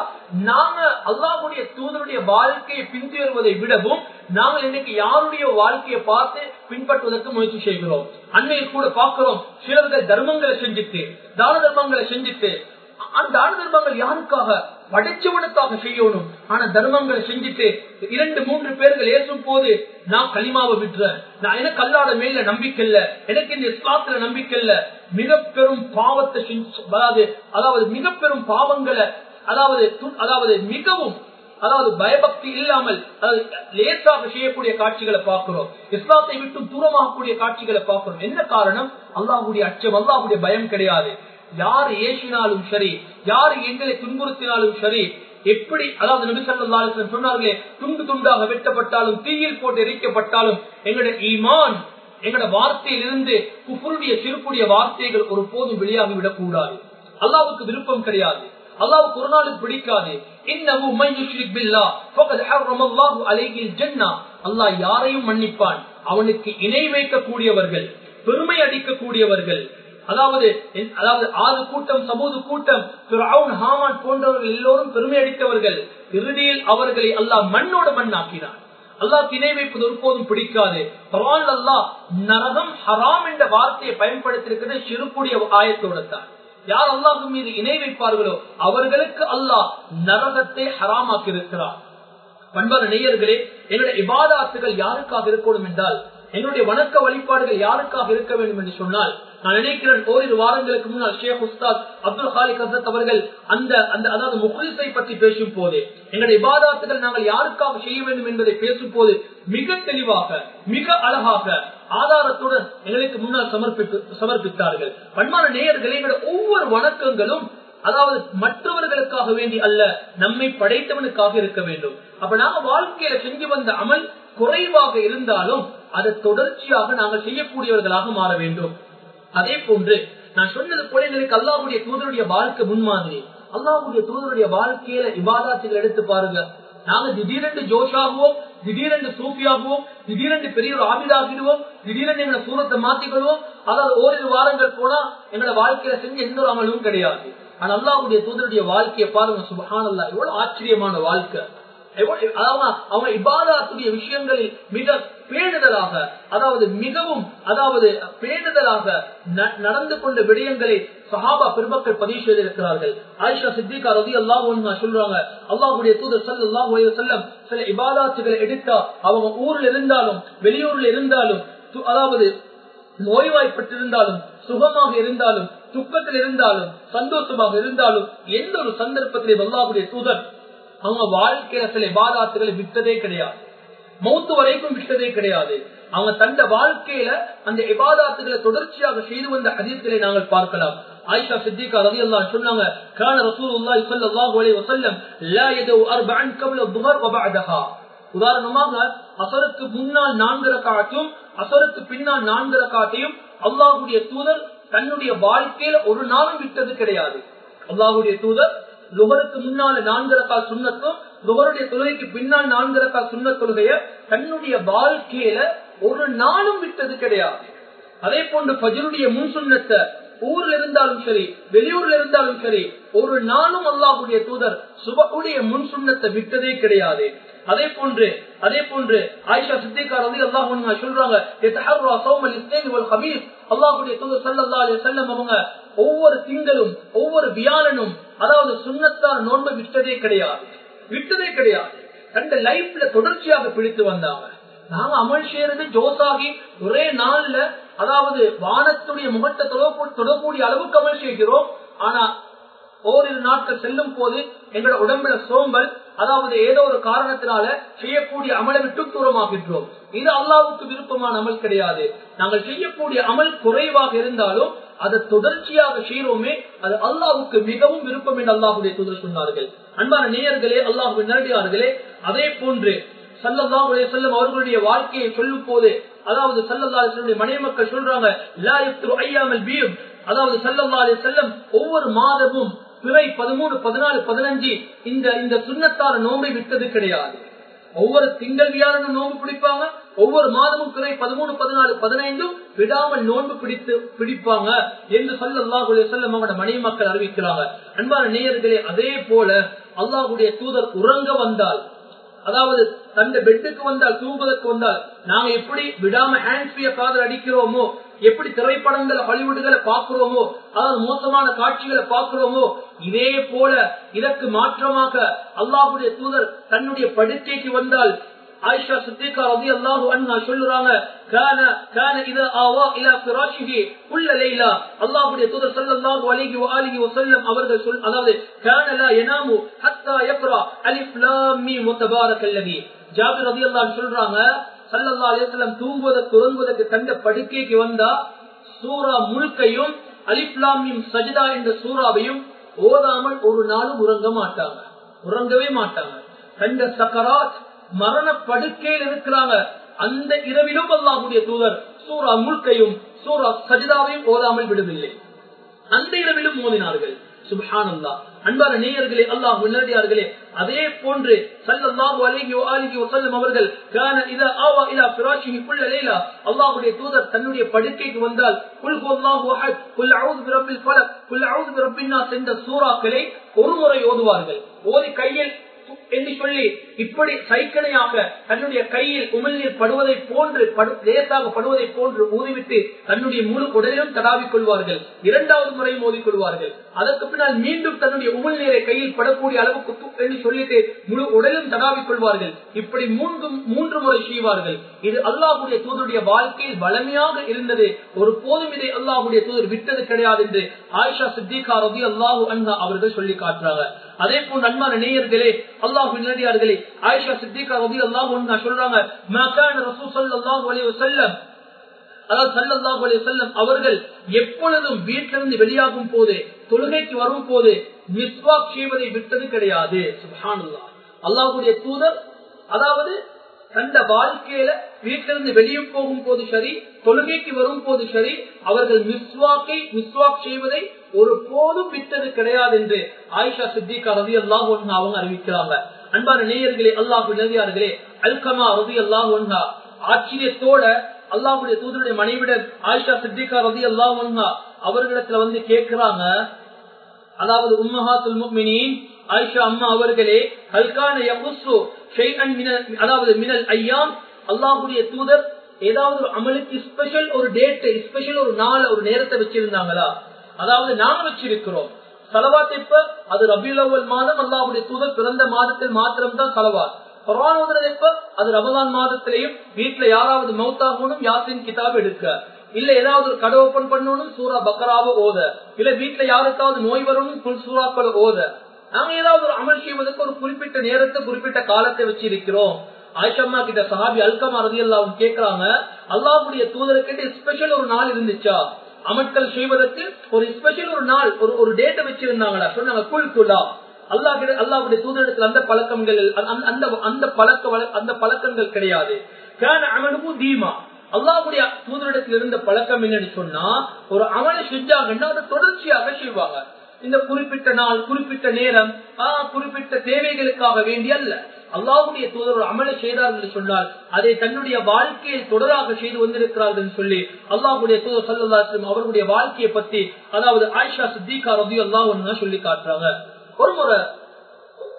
நாங்க அல்லாஹுடைய தூதருடைய வாழ்க்கையை பின்தேறுவதை விடவும் நாங்கள் இன்னைக்கு யாருடைய வாழ்க்கையை பார்த்து பின்பற்றுவதற்கு முயற்சி செய்கிறோம்? அன்னையில் கூட பார்க்கிறோம் சிலர்கள் தர்மங்களை செஞ்சுட்டு தான தர்மங்களை செஞ்சுட்டு அந்த தான தர்மங்கள் யாருக்காக? படைச்சவனுக்காக செய்யணும். ஆனா தர்மங்களை செஞ்சுட்டு இரண்டு மூன்று பேர்கள் ஏசும் போது நான் களிமாவை விட்டுறேன். நான் எனக்கு அல்லாத மேல நம்பிக்கை இல்ல. எனக்கு இந்த இஸ்லாத்துல நம்பிக்கை இல்ல. மிக பெரும் பாவத்தை அதாவது அதாவது மிக பெரும் பாவங்களை அதாவது அதாவது மிகவும் அதாவது பயபக்தி இல்லாமல் லேசாக செய்யக்கூடிய காட்சிகளை பார்க்கிறோம். இஸ்லாத்தை விட்டு தூரமாகக்கூடிய காட்சிகளை பார்க்கிறோம். என்ன காரணம்? அல்லாஹுடைய அச்சம் அல்லாஹுடைய பயம் கிடையாது. யார் ஏசினாலும் சரி யார் எங்களை துன்புறுத்தினாலும் சரி எப்படி அதாவது நபிசல்லாசன் சொன்னார்களே துண்டு துண்டாக வெட்டப்பட்டாலும் தீயில் போட்டு எரிக்கப்பட்டாலும் எங்களுடைய ஈமான் எங்களோட வார்த்தையில் இருந்து குஃபருடைய சிறுப்புடைய வார்த்தைகள் ஒரு போதும் வெளியாகி விடக்கூடாது. அல்லாவுக்கு விருப்பம் கிடையாது. அல்லாவுக்கு ஒரு நாளுக்கு பிடிக்காது அல்லாஹ் யாரையும் மன்னிப்பான். அவனுக்கு இணை வைக்கக்கூடியவர்கள் பெருமை அடிக்கக்கூடியவர்கள் அதாவது அதாவது ஆறு கூட்டம் சமூது கூட்டம் ஹாமான் போன்றவர்கள் எல்லோரும் பெருமை அடித்தவர்கள். இறுதியில் அவர்களை அல்லாஹ் மண்ணோட மண்ணாக்கினார் அல்லாஹ் திணை வைப்பது ஒருபோதும் பிடிக்காது. பரவான் அல்லாஹ் நரகம் ஹராம் என்ற வார்த்தையை பயன்படுத்தியிருக்கிறது சிறுக்குடைய ஆயத்தோட தான். யார் அல்லாஹு மீது இணை வைப்பார்களோ அவர்களுக்கு அல்லாஹ் நரகத்தை ஹராமாக்கி இருக்கிறார் பண்பான நேயர்களே எங்களுடைய இபாதாத்துகள் யாருக்காக இருக்கணும் என்றால் எங்களுடைய வணக்க வழிபாடுகள் யாருக்காக இருக்க வேண்டும் என்று சொன்னால் நான் நினைக்கிறேன் ஓரிரு வாரங்களுக்கு முன்னால் ஷேக் உஸ்தாத் அப்துல் ஹாலிக் ஹசத் அவர்கள் அந்த அந்த அதாவது முகுலிசை பற்றி பேசும் போது எங்களுடைய இபாதாத்துகள் நாங்கள் யாருக்காக செய்ய வேண்டும் என்பதை பேசும் போது மிக தெளிவாக மிக அழகாக ஆதாரத்துடன் எங்களுக்கு முன்னால் சமர்ப்பித்து சமர்ப்பித்தார்கள். பண்பான நேயர்களை எங்களுடைய ஒவ்வொரு வணக்கங்களும் அதாவது மற்றவர்களுக்காக வேண்டி அல்ல நம்மை படைத்தவனுக்காக இருக்க வேண்டும். அப்ப நாங்க வாழ்க்கையில செஞ்சு வந்த அமல் குறைவாக இருந்தாலும் அதை தொடர்ச்சியாக நாங்கள் செய்யக்கூடியவர்களாக மாற வேண்டும். அதே போன்று நான் சொன்னது போல எங்களுக்கு அல்லாவுடைய தூதருடைய வாழ்க்கை முன்மாதிரி. அல்லாவுடைய தூதருடைய வாழ்க்கையில இபாதாத்துகள் எடுத்து பாருங்க. நாங்க திடீரென்று ஜோஷாகுவோம் திடீரென்று சூஃபியாகுவோம் திடீரென்று பெரிய ஒரு ஆபிதாகிடுவோம் திடீரென்று எங்களை சூரத்தை மாத்திக்கொள்வோம். அதாவது ஓரிரு வாரங்கள் போனா எங்களை வாழ்க்கையில செஞ்ச எந்த ஒரு அமலும் கிடையாது. ஆனா அல்லாவுடைய தூதருடைய வாழ்க்கையை பாருங்க சுபஹானல்லா எவ்வளவு ஆச்சரியமான வாழ்க்கை. அவங்க இபாதாத்துடைய விஷயங்களில் மிக பேணுதலாக அதாவது மிகவும் அதாவது பேணுதலாக நடந்து கொண்ட விடயங்களை சஹாபா பெருமக்கள் பதிவு செய்திருக்கிறார்கள். ஆயிஷா சித்திகா ரவி அல்லாஹ் சொல்றாங்க அல்லாஹுடைய தூதர் சல்லாஹ் செல்லம் சில இபாதாத்துகளை எடுத்தா அவங்க ஊர்ல இருந்தாலும் வெளியூர்ல இருந்தாலும் அதாவது நோய்வாய்ப்பட்டிருந்தாலும் சுகமாக இருந்தாலும் துக்கத்தில் இருந்தாலும் சந்தோஷமாக இருந்தாலும் எந்த ஒரு சந்தர்ப்பத்திலே வல்லாவுடைய தூதர் அவங்க வாழ்க்கையில சில இபாதாத்துகளை விட்டதே கிடையாது. மௌத்து வரைக்கும் விட்டதே கிடையாது. அவங்க தந்த வாழ்க்கையில அந்த விவாதாத்துகளை தொடர்ச்சியாக செய்து வந்த அதிர்களை நாங்கள் பார்க்கலாம். ஆயிஷா சித்திகா ரவி அல்லா சொன்னாங்க கான ரசூலுல்லாஹி ஸல்லல்லாஹு உதாரணமாக அசருக்கு முன்னால் நான்கு ரக்காட்டும் அசருக்கு பின்னால் நான்கு ரக்காட்டையும் அல்லாஹுடைய தூதர் தன்னுடைய வாழ்க்கையில ஒரு நாளும் விட்டது கிடையாது. அல்லாஹுடைய தூதர் லுகருக்கு முன்னால நான்கு ரக்கா சுண்ணத்தும் லுகருடைய தொழுகைக்கு பின்னால் நான்கு ரக்கா சுண்ண தொழுகைய தன்னுடைய வாழ்க்கையில ஒரு நாளும் விட்டது கிடையாது. அதே போன்று பஜருடைய முன் சுண்ணத்தை ஊர்ல இருந்தாலும் சரி வெளியூர்ல இருந்தாலும் சரி ஒரு நாளும் அல்லாஹுடைய தூதர் சுபகுடைய முன் சுண்ணத்தை விட்டதே கிடையாது. அதே போன்று அதே போன்று ஆயிஷா சித்திகார் வந்து அல்லாஹ் சொல்றாங்க அல்லாஹுடைய தூதர் சல்லா அலி செல்லம் அவங்க ஒவ்வொரு திங்களும் ஒவ்வொரு வியாழனும் அதாவது சுண்ணத்தார் நோன்பு விட்டதே கிடையாது. விட்டதே கிடையாது. தந்த லைஃப்ல தொடர்ச்சியாக பிடித்து வந்தாங்க. நாங்க அமல் செய்யறது ஜோசாகி ஒரே நாள்ல அதாவது வானத்துடைய முகத்தை தொடக்கூடிய அளவுக்கு அமல் செய்கிறோம். ஆனா ஓரிரு நாட்கள் செல்லும் போது எங்களோட உடம்புல சோம்பல் அதாவது ஏதோ ஒரு காரணத்தினால செய்யக்கூடிய அமலை விட்டு தூரமாகின்றோம். இது அல்லாவுக்கு விருப்பமான அமல் கிடையாது. நாங்கள் செய்யக்கூடிய அமல் குறைவாக இருந்தாலும் அதை தொடர்ச்சியாக செய்யறோமே அது அல்லாவுக்கு மிகவும் விருப்பம் என்று அல்லாஹுடைய தூதர் சொன்னார்கள். அன்பான நேயர்களே அல்லாஹு நேரடியார்களே அதே போன்று சல்லல்லா செல்லும் அவர்களுடைய வாழ்க்கையை சொல்லும் போது அதாவது சல்லல்லா செல்லுடைய மனைவி மக்கள் சொல்றாங்க ஐயாமல் அதாவது சல்லல்லா செல்லம் ஒவ்வொரு மாதமும் பிறை பதிமூணு பதினாலு பதினஞ்சு இந்த இந்த சுண்ணத்தார நோம்பை விட்டது கிடையாது. ஒவ்வொரு திங்கள் வியாழனும் நோன்பு பிடிப்பாங்க ஒவ்வொரு மாதமும் கிளை பதிமூணு பதினாலு பதினைந்தும் விடாமல் நோன்பு பிடித்து பிடிப்பாங்க என்று சொல்ல அல்லாஹுடைய சொல்ல அவங்களோட மனைவி மக்கள் அறிவிக்கிறாங்க. அன்பான நேயர்களே அதே போல அல்லாஹுடைய தூதர் உறங்க வந்தால் அதாவது தந்த பெட்டுக்கு வந்தால் தூங்குவதற்கு வந்தால் நாங்க எப்படி விடாம ஹேண்ட்ஸ்பிய காதல் அடிக்கிறோமோ எப்படி திரைப்படங்களை ஹாலிவுட்களை பாக்குறோமோ அதாவது மோசமான காட்சிகளை பாக்குறோமோ இதே போல இதற்கு மாற்றமாக அல்லாஹுடைய தூதர் தன்னுடைய படுக்கைக்கு வந்தால் ஆயிஷா சித்திகா ரதி அல்லாஹு அண்ணா சொல்லுறாங்க கான கான இத ஆவா இலா ஃபிராஷிஹி குல்ல லைலா அல்லாஹ்வுடைய தூதர் ஸல்லல்லாஹு அலைஹி வஆலிஹி வஸல்லம் அவர்கள் சொல் அதாவது கான லா யனாமு ஹத்தா யக்ரா அலிஃப் லாம் மீம் தபாரக்கல்லதி ஜாபிர் ரலியல்லாஹு சொல்றாங்க ஸல்லல்லாஹு அலைஹி வஸல்லம் தூங்குவதற்கு உறங்குவதற்கு தந்த படுக்கைக்கு வந்தா சூரா முழுக்கையும் அலிஃப் லாம் மீம் சஜ்தா என்ற சூராவையும் ஓதாமல் ஒரு நாளும் உறங்க மாட்டாங்க. உறங்கவே மாட்டாங்க. கண்ட சக்கராத் மரணப்படுக்கையில் இருக்கிறாங்க. அந்த இரவிலும் அல்லாஹுடைய தூதர் சூரா முல்கையும் சூரா சஜிதாவையும் ஓதாமல் விடுதில்லை. அந்த இரவிலும் மோதினார்கள். சுபஹானல்லா அன்பான நேயர்களே அல்லாஹ் நேரடியார்களே அதே போன்று சல்லல்லாஹு அலைஹி வஆலிஹி வஸல்லம் அவர்கள் கான இதா ஆவா இலா ஃபிராஷிஹி குல்ல லைலா அல்லாஹ்வுடைய தூதர் தன்னுடைய படுக்கைக்கு வந்தால் குல் ஹுவல்லாஹு அஹத் குல் அஊது பிரப்பில் ஃபலக் குல் அஊது பிரப்பின் நாஸ் என்ற சூறாக்களை ஒரு முறை ஓதுவார்கள். ஓதி கையில் என்று சொல்லி இப்படி சைக்கிளையாக தன்னுடைய கையில் உமிழ்நீர் படுவதை போன்று லேசாக படுவதை போன்று ஊதிவிட்டு தன்னுடைய முழு உடலிலும் தடாவிக் கொள்வார்கள். இரண்டாவது முறை மோதிக் கொள்வார்கள். அதற்கு பின்னால் மீண்டும் தன்னுடைய உமிழ்நீரை கையில் படக்கூடிய அளவுக்கு என்று சொல்லிட்டு முழு உடலிலும் தடாவிக் கொள்வார்கள். இப்படி மூன்று மூன்று முறை செய்வார்கள். இது அல்லாஹுடைய தூதருடைய வாழ்க்கையில் வளமையாக இருந்தது. ஒரு போதும் இதை அல்லாஹுடைய தூதர் விட்டது கிடையாது என்று ஆயிஷா சித்திகா ரவி அல்லாஹு அண்ணா அவர்கள் சொல்லி காட்டுறாங்க. அதே போன்று அன்பான நேயர்களே அல்லாஹு நேரடியார்களே ஆயிஷா சித்திகா ரவி அல்லாஹு சொல்றாங்க அதாவது சல்லல்லாஹு அலைஹி செல்லம் அவர்கள் எப்பொழுதும் வீட்டிலிருந்து வெளியாகும் போது தொழுகைக்கு வரும் போது மிஸ்வாக் செய்வதை விட்டது கிடையாது. சுப்ஹானல்லாஹ். அல்லாஹ்வுடைய தூதர் அதாவது தந்த வாழ்க்கையில வீட்டிலிருந்து வெளியே போகும் போது சரி தொழுகைக்கு வரும் போது சரி அவர்கள் மிஸ்வாக்கை மிஸ்வாக் செய்வதை ஒரு போதும் விட்டது கிடையாது என்று ஆயிஷா சித்திகா ரவி அல்லாஹ் அவங்க அறிவிக்கிறாங்க. அன்பான நேயர்களே அல்லாஹு நிலவியார்களே அல்கமா ரவி அல்லாஹ் ஆச்சரியத்தோட அல்லாஹுடைய தூதருடைய மனைவிடர் ஆயிஷா சித்திகா ரவி அல்லாஹ் அவர்களிடத்துல வந்து கேட்கிறாங்க. அதாவது உம்மஹா துல்முக்மினின் ஆயிஷா அம்மா அவர்களே கல்கான யகுசு அதாவது மினல் ஐயாம் அல்லாஹுடைய தூதர் ஏதாவது ஒரு அமலுக்கு ஸ்பெஷல் ஒரு டேட் ஸ்பெஷல் ஒரு நாள் ஒரு நேரத்தை வச்சிருந்தாங்களா? அதாவது நாங்க வச்சிருக்கிறோம். சலவாத் இப்ப அது ரபில் அவ்வல் மாதம் அல்லாஹ்வுடைய தூதர் பிறந்த மாதத்தில் மாத்திரம் தான் சலவாத் குரான் இப்ப அது ரமதான் மாதத்திலையும் வீட்டுல யாராவது மௌத்தாகணும் யாத்தின் கிதாப் எடுக்க. இல்ல ஏதாவது ஒரு கடை ஓபன் பண்ணணும் சூரா பக்கராவோ ஓத. இல்ல வீட்டுல யாருக்காவது நோய் வரணும் புல் சூறாக்களை ஓத. நாங்க ஏதாவது ஒரு அமல் செய்வதற்கு ஒரு குறிப்பிட்ட நேரத்தை குறிப்பிட்ட காலத்தை வச்சிருக்கிறோம். ஆயிஷம்மா கிட்ட சஹாபி அல்கமா ரதி எல்லாம் கேட்கிறாங்க அல்லாவுடைய தூதர்கிட்ட ஸ்பெஷல் ஒரு நாள் இருந்துச்சா? அமட்கள் செய்வதற்கு ஒரு ஸ்பெஷல் ஒரு நாள் ஒரு ஒரு டேட்டை வச்சிருந்தாங்களா சொன்னாங்க குல் குலா. அல்லாஹ் அல்லாவுடைய தூதரிடத்தில் அந்த பழக்கங்கள் அந்த அந்த பழக்க அந்த பழக்கங்கள் கிடையாது. அமனுக்கும் தீமா. அல்லாவுடைய தூதரிடத்தில் இருந்த பழக்கம் என்னன்னு சொன்னா ஒரு அமலை செஞ்சாங்கன்னா அதை தொடர்ச்சியாக செய்வாங்க. இந்த குறிப்பிட்ட நாள் குறிப்பிட்ட நேரம் குறிப்பிட்ட தேவைகளுக்காக வேண்டிய அல்ல. அல்லாவுடைய தூதர் அமல செய்தார் செய்தார்கள் என்று சொன்னால் அதை தன்னுடைய வாழ்க்கையில் தொடராக செய்து வந்திருக்கிறார்கள் என்று சொல்லி அல்லாஹுடைய தூதர் சல்லாஸ்லம் அவருடைய வாழ்க்கையை பத்தி அதாவது ஆயிஷா சித்திகா ரவி அல்லாஹ் சொல்லி காட்டுறாங்க. ஒரு முறை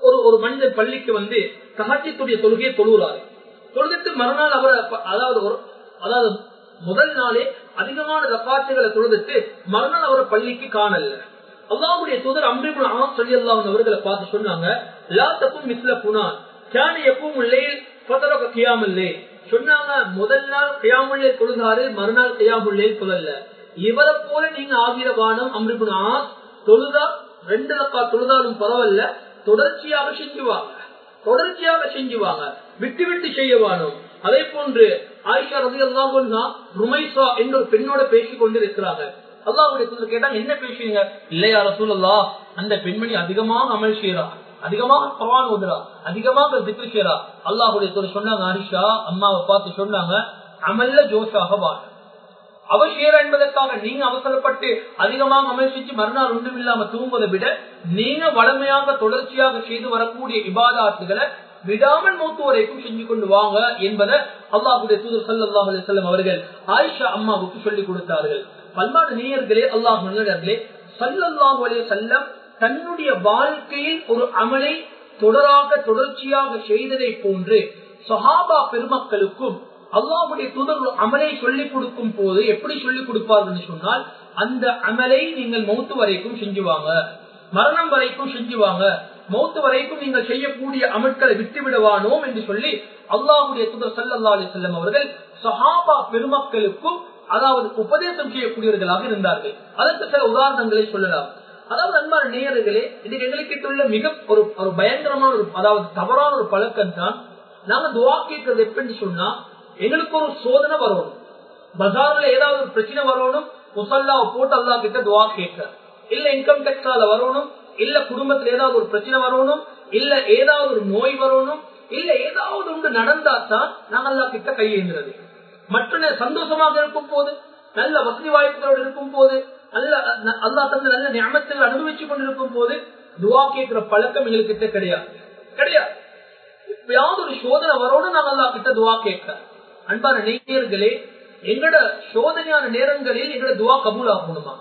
ஒரு ஒரு மனிதன் பள்ளிக்கு வந்து சஹாஜித்துடைய தொழுகையை தொழுகிறாரு. தொழுதுட்டு மறுநாள் அவரை அதாவது ஒரு அதாவது முதல் நாளே அதிகமான ரப்பாத்துகளை தொழுதுட்டு மறுநாள் அவரை பள்ளிக்கு காணல. அல்லாவுடைய தூதர் அம்ரிபுல் ஆம் சொல்லி அல்லாஹ் அவர்களை பார்த்து சொன்னாங்க லா மிஸ்ல புனான் கேன எப்பவும் இல்லையில் கியாமல்லே சொன்னாங்க முதல் நாள் கியாமுல்லே தொழுதாரு மறுநாள் கியாமுல்லே தொழல இவரை போல நீங்க ஆகிற வானம் அமிர்புனா தொழுதா ரெண்டு ரக்கா தொழுதாலும் பரவாயில்ல தொடர்ச்சியாக செஞ்சுவாங்க. தொடர்ச்சியாக செஞ்சுவாங்க. விட்டு விட்டு செய்யவானோம் அதே போன்று ஆயிஷா ரவி அல்லா ருமைசா என்ற ஒரு பெண்ணோட பேசிக் கொண்டு இருக்கிறாங்க அல்லாவுடைய தூதர் கேட்டாங்க என்ன பேசுவீங்க இல்லையா ரசூலல்லா அந்த பெண்மணி அதிகமாக அமல் செய்யறா அதிகமாக குரான் ஓதுறா அதிகமாக திக்கு செய்யறா அல்லாஹுடைய தூதர் சொன்னாங்க ஹரிஷா அம்மாவை பார்த்து சொன்னாங்க அமல்ல ஜோஷாக வாழ அவசியம் என்பதற்காக நீங்க அவசரப்பட்டு அதிகமாக அமல் செஞ்சு மறுநாள் ஒன்றும் இல்லாம தூங்குவதை விட நீங்க வளமையாக தொடர்ச்சியாக செய்து வரக்கூடிய இபாதாத்துகளை விடாமல் மூத்து வரைக்கும் செஞ்சு கொண்டு வாங்க என்பதை அல்லாஹுடைய தூதர் சல்லாஹ் அலிசல்லம் அவர்கள் ஆயிஷா அம்மாவுக்கு சொல்லிக் கொடுத்தார்கள். பல்மாடு நேயர்களே அல்லாஹ் மன்னர்களே சல்லாஹ் அலே செல்லம் தன்னுடைய வாழ்க்கையில் ஒரு அமலை தொடராக தொடர்ச்சியாக செய்ததை போன்று சஹாபா பெருமக்களுக்கும் அல்லாவுடைய தூதர் ஒரு அமலை சொல்லிக் கொடுக்கும் போது எப்படி சொல்லிக் கொடுப்பார்கள் சொன்னால் அந்த அமலை நீங்கள் மௌத்து வரைக்கும் செஞ்சுவாங்க மரணம் வரைக்கும் செஞ்சுவாங்க மௌத்து வரைக்கும் நீங்கள் செய்யக்கூடிய அமட்களை விட்டு விடுவானோம் என்று சொல்லி அல்லாவுடைய தூதர் சல்லா அலி செல்லம் அவர்கள் சஹாபா பெருமக்களுக்கும் அதாவது உபதேசம் செய்யக்கூடியவர்களாக இருந்தார்கள். அதற்கு சில உதாரணங்களை சொல்லலாம். அதாவது அன்பான நேயர்களே இன்னைக்கு எங்களுக்கு உள்ள மிக ஒரு ஒரு பயங்கரமான ஒரு அதாவது தவறான ஒரு பழக்கம் தான் நாங்க துவா கேட்கறது எப்படின்னு சொன்னா எங்களுக்கு ஒரு சோதனை வரணும். பஜார்ல ஏதாவது ஒரு பிரச்சனை வரணும் முசல்லாவை போட்டு அல்லா கிட்ட துவா கேட்க. இல்ல இன்கம் டேக்ஸால வரணும் இல்ல குடும்பத்துல ஏதாவது ஒரு பிரச்சனை வரணும் இல்ல ஏதாவது ஒரு நோய் வரணும் இல்ல ஏதாவது ஒன்று நடந்தா தான் நாங்க அல்லா கிட்ட கையேந்துறது. மற்ற சந்தோஷமாக இருக்கும் போது நல்ல வசதி வாய்ப்புகளோடு இருக்கும் போது அல்லா தந்து நல்ல ஞாபகத்தில் அனுபவிச்சு கொண்டிருக்கும் போது துவா கேட்கிற பழக்கம் எங்களுக்கு கிடையாது. கிடையாது. எப்பயாவது ஒரு சோதனை வரோடு நாங்க அல்லா கிட்ட துவா கேட்க. அன்பான நேயர்களே எங்கட சோதனையான நேரங்களில் எங்கட துவா கபூல் ஆகணுமா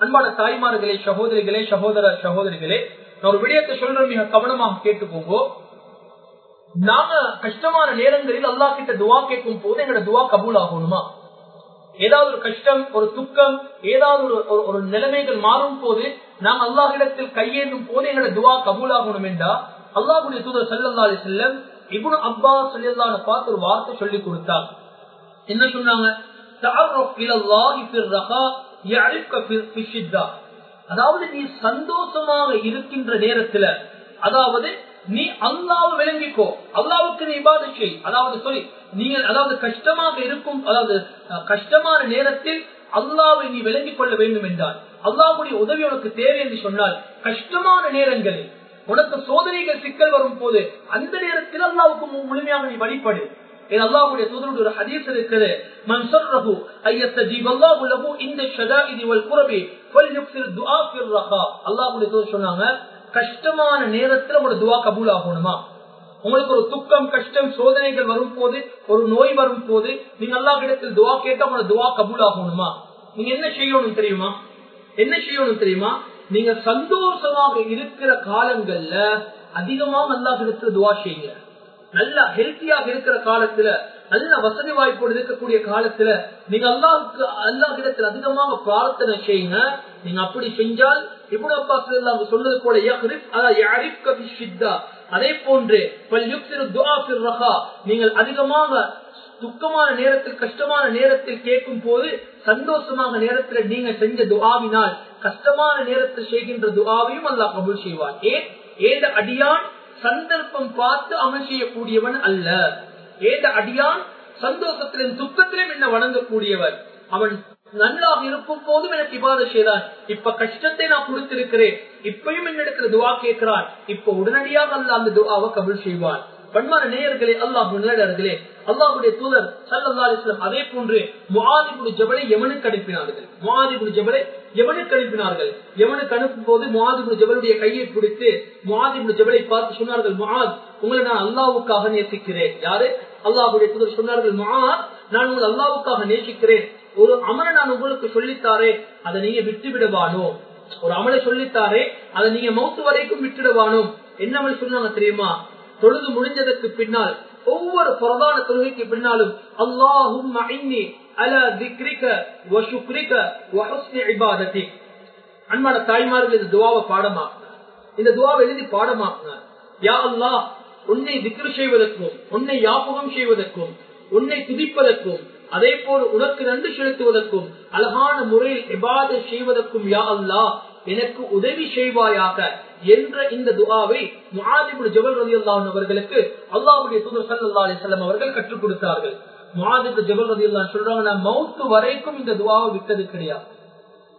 அன்பான தாய்மார்களே சகோதரிகளே சகோதர சகோதரிகளே நான் ஒரு விடயத்தை சொல்றேன் மிக கவனமாக கேட்டுக்கோங்க நாங்க கஷ்டமான நேரங்களில் அல்லா கிட்ட துவா கேட்கும் போது எங்கட துவா கபூல் ஆகணுமா ஏதாவது ஒரு கஷ்டம் ஒரு துக்கம் ஏதாவது ஒரு ஒரு நிலைமைகள் மாறும் போது நாம் அல்லாஹிடத்தில் கையேந்தும் போது எங்களோட துவா கபூலாகணும் என்றா? அல்லாஹுடைய தூதர் சல்லா செல்லம் இபுன் அப்பா சொல்லியல்லான பார்த்து ஒரு வார்த்தை சொல்லி கொடுத்தார். என்ன சொன்னாங்க? அதாவது நீ சந்தோஷமாக இருக்கின்ற நேரத்துல அதாவது நீ அல்லாவை விளங்கிக்கோ. அல்லாவுக்கு நீ இபாத செய். அதாவது சொல்லி நீங்கள் அதாவது கஷ்டமாக இருக்கும் அதாவது கஷ்டமான நேரத்தில் அல்லாவை நீ விளங்கிக் கொள்ள வேண்டும் என்றால் அல்லாவுடைய உதவி உனக்கு தேவை என்று சொன்னால் கஷ்டமான நேரங்களில் உனக்கு சோதனைகள் சிக்கல் வரும் போது அந்த நேரத்தில் அல்லாவுக்கு முழுமையாக நீ வழிபடு. அல்லாவுடைய தூதருடைய ஒரு ஹதீஸ் இருக்குது மன் சர்ரஹு ஐயஸ்தஜீப் அல்லாஹு லஹு இந்த ஷதாஇதி வல் குரபி ஃபல்யுக்ஸிர் துஆ ஃபிர் ரஹா. அல்லாஹ்வுடைய தூதர் சொன்னாங்க கஷ்டமான நேரத்துல உங்களோட துவா கபூல் ஆகணுமா உங்களுக்கு ஒரு துக்கம் கஷ்டம் சோதனைகள் வரும் போது ஒரு நோய் வரும் போது நீங்க எல்லா இடத்தில் துவா கேட்டா உங்களோட துவா கபூல் ஆகணுமா நீங்க என்ன செய்யணும் தெரியுமா? என்ன செய்யணும் தெரியுமா? நீங்க சந்தோஷமாக இருக்கிற காலங்கள்ல அதிகமா நல்லா இடத்துல துவா செய்யுங்க. நல்லா ஹெல்த்தியாக இருக்கிற காலத்துல நல்ல வசதி வாய்ப்போடு இருக்கக்கூடிய காலத்துல நீங்க அல்லாவுக்கு அல்லா கிடத்தில் அதிகமாக பிரார்த்தனை செய்யுங்க. நீங்க அப்படி செஞ்சால் இபுன் அப்பாஸ் அவங்க சொன்னது போல அதே போன்று நீங்கள் அதிகமாக துக்கமான நேரத்தில் கஷ்டமான நேரத்தில் கேட்கும் போது சந்தோஷமாக நேரத்தில் நீங்க செஞ்ச துவாவினால் கஷ்டமான நேரத்தில் செய்கின்ற துவாவையும் அல்லாஹ் கபுல் செய்வார் ஏன்? ஏத அடியான் சந்தர்ப்பம் பார்த்து அமல் செய்யக்கூடியவன் அல்ல. ஏத அடியான் சந்தோஷத்திலும் துக்கத்திலும் என்ன வணங்கக்கூடியவர். அவன் நல்லாக இருக்கும் போதும் எனக்கு இபாத செய்தான். இப்ப கஷ்டத்தை நான் கொடுத்திருக்கிறேன். இப்பயும் என்ன துவா கேட்கிறான். இப்ப உடனடியாக அல்ல அந்த துவாவை கபுல் செய்வான். பண்பான நேயர்களே அல்லாஹ் நிலடர்களே அல்லாஹுடைய தூதர் சல்லாஸ்லம் அதே போன்று முகாதிபுடி ஜபலை எவனுக்கு அனுப்பினார்கள். முகாதிபுடி ஜபலை எவனுக்கு அனுப்பினார்கள். எவனுக்கு அனுப்பும் போது முகாதிபுடி ஜபலுடைய கையை பிடித்து முகாதிபுடி ஜபலை பார்த்து சொன்னார்கள் முகாத் உங்களை நான் அல்லாவுக்காக நேசிக்கிறேன். யாரு? அல்லாஹுடைய தூதர் சொன்னார்கள் முகாத் நான் உங்கள் அல்லாவுக்காக நேசிக்கிறேன். ஒரு அமலை நான் உங்களுக்கு சொல்லித்தாரே அதை நீங்க விட்டு விடுவானோ ஒரு அமலை சொல்லித்தாரே அதை நீங்க மௌத்து வரைக்கும் விட்டுடுவானோ என்ன அமல் சொன்னாங்க தெரியுமா? தொழுது முடிஞ்சதற்கு பின்னால் ஒவ்வொரு பிரதான தொழுகைக்கு பின்னாலும் அல்லாஹும் அன்பான தாய்மார்கள் இந்த துவாவை பாடமாக்குங்க. இந்த துவாவை எழுதி பாடமாக்குங்க. யா அல்லாஹ் உன்னை திக்ரு செய்வதற்கும் உன்னை யாபகம் செய்வதற்கும் உன்னை துதிப்பதற்கும் அதே போல் உனக்கு நன்றி செலுத்துவதற்கும் அழகான முறையில் எபாத செய்வதற்கும் யா அல்லா எனக்கு உதவி செய்வாயாக என்ற இந்த துவாவை முஹாதிபுல் ஜபல் ரவி அல்லாஹன் அவர்களுக்கு அல்லாவுடைய தூதர் சல்லா அலிசல்லம் அவர்கள் கற்றுக் கொடுத்தார்கள். முஹாதிபுல் ஜபல் ரவி அல்லா சொல்றாங்க நான் மவுத்து வரைக்கும் இந்த துவாவை விட்டது கிடையாது.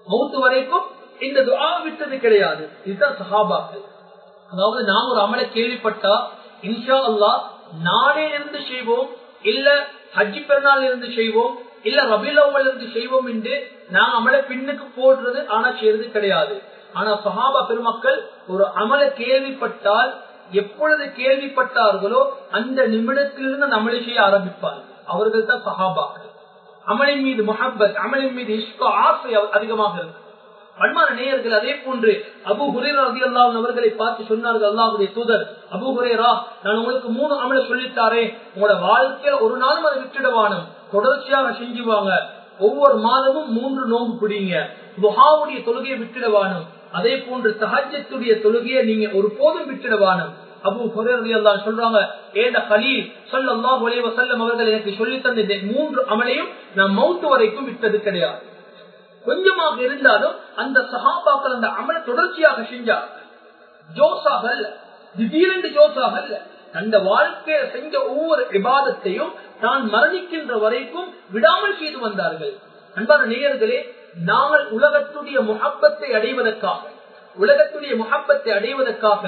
மவுத்து வரைக்கும் இந்த துவாவை விட்டது கிடையாது. இதுதான் சஹாபாக்கள். அதாவது நாம் ஒரு அமலை கேள்விப்பட்டா இன்ஷா அல்லா நாளே இருந்து செய்வோம் இல்ல ஹஜ்ஜி பெருநாள் இருந்து செய்வோம் இல்ல ரபிலோவல் இருந்து செய்வோம் என்று நான் அமலை பின்னுக்கு போடுறது ஆனா செய்யறது கிடையாது. ஆனா சஹாபா பெருமக்கள் ஒரு அமலை கேள்விப்பட்டால் எப்பொழுது கேள்விப்பட்டார்களோ அந்த நிமிடத்திலிருந்து அந்த அமலை செய்ய ஆரம்பிப்பார் அவர்கள் தான் சஹாபாக்கள். அமலின் மீது முஹப்பத் அமலின் மீது இஷ்கோ ஆசை அதிகமாக இருக்கு அன்பான நேயர்கள் அதே போன்று அபு ஹுரேரா ரதி அல்லாஹ் அவர்களை பார்த்து சொன்னார்கள் அல்லாஹுடைய தூதர். அபு ஹுரேரா நான் உங்களுக்கு மூணு அமல சொல்லித்தாரே. உங்களோட வாழ்க்கையில ஒரு நாளும் அதை விட்டுடுவானும். தொடர்ச்சியாக செஞ்சுவாங்க. ஒவ்வொரு மாதமும் மூன்று நோம்பு பிடிங்க. துஹாவுடைய தொழுகையை விட்டுடுவானும். அதே போன்று தஹஜத்துடைய தொழுகையை நீங்க ஒரு போதும் விட்டுடுவானும். அபு ஹுரேரா சொல்றாங்க ஏத கலீல் சொல்லல்லாஹ் ஒரே வசல்லம் அவர்கள் எனக்கு சொல்லி தந்த மூன்று அமலையும் நான் மௌத்து வரைக்கும் விட்டது கிடையாது. கொஞ்சமாக இருந்தாலும் அந்த சகாபாக்கள் அந்த அமல தொடர்ச்சியாக செஞ்சார். ஜோஸாக திடீரென்று ஜோஸாக அந்த வாழ்க்கையை செஞ்ச ஒவ்வொரு விவாதத்தையும் தான் மரணிக்கின்ற வரைக்கும் விடாமல் செய்து வந்தார்கள். அன்பான நேயர்களே நாங்கள் உலகத்துடைய முகப்பத்தை அடைவதற்காக உலகத்துடைய முகப்பத்தை அடைவதற்காக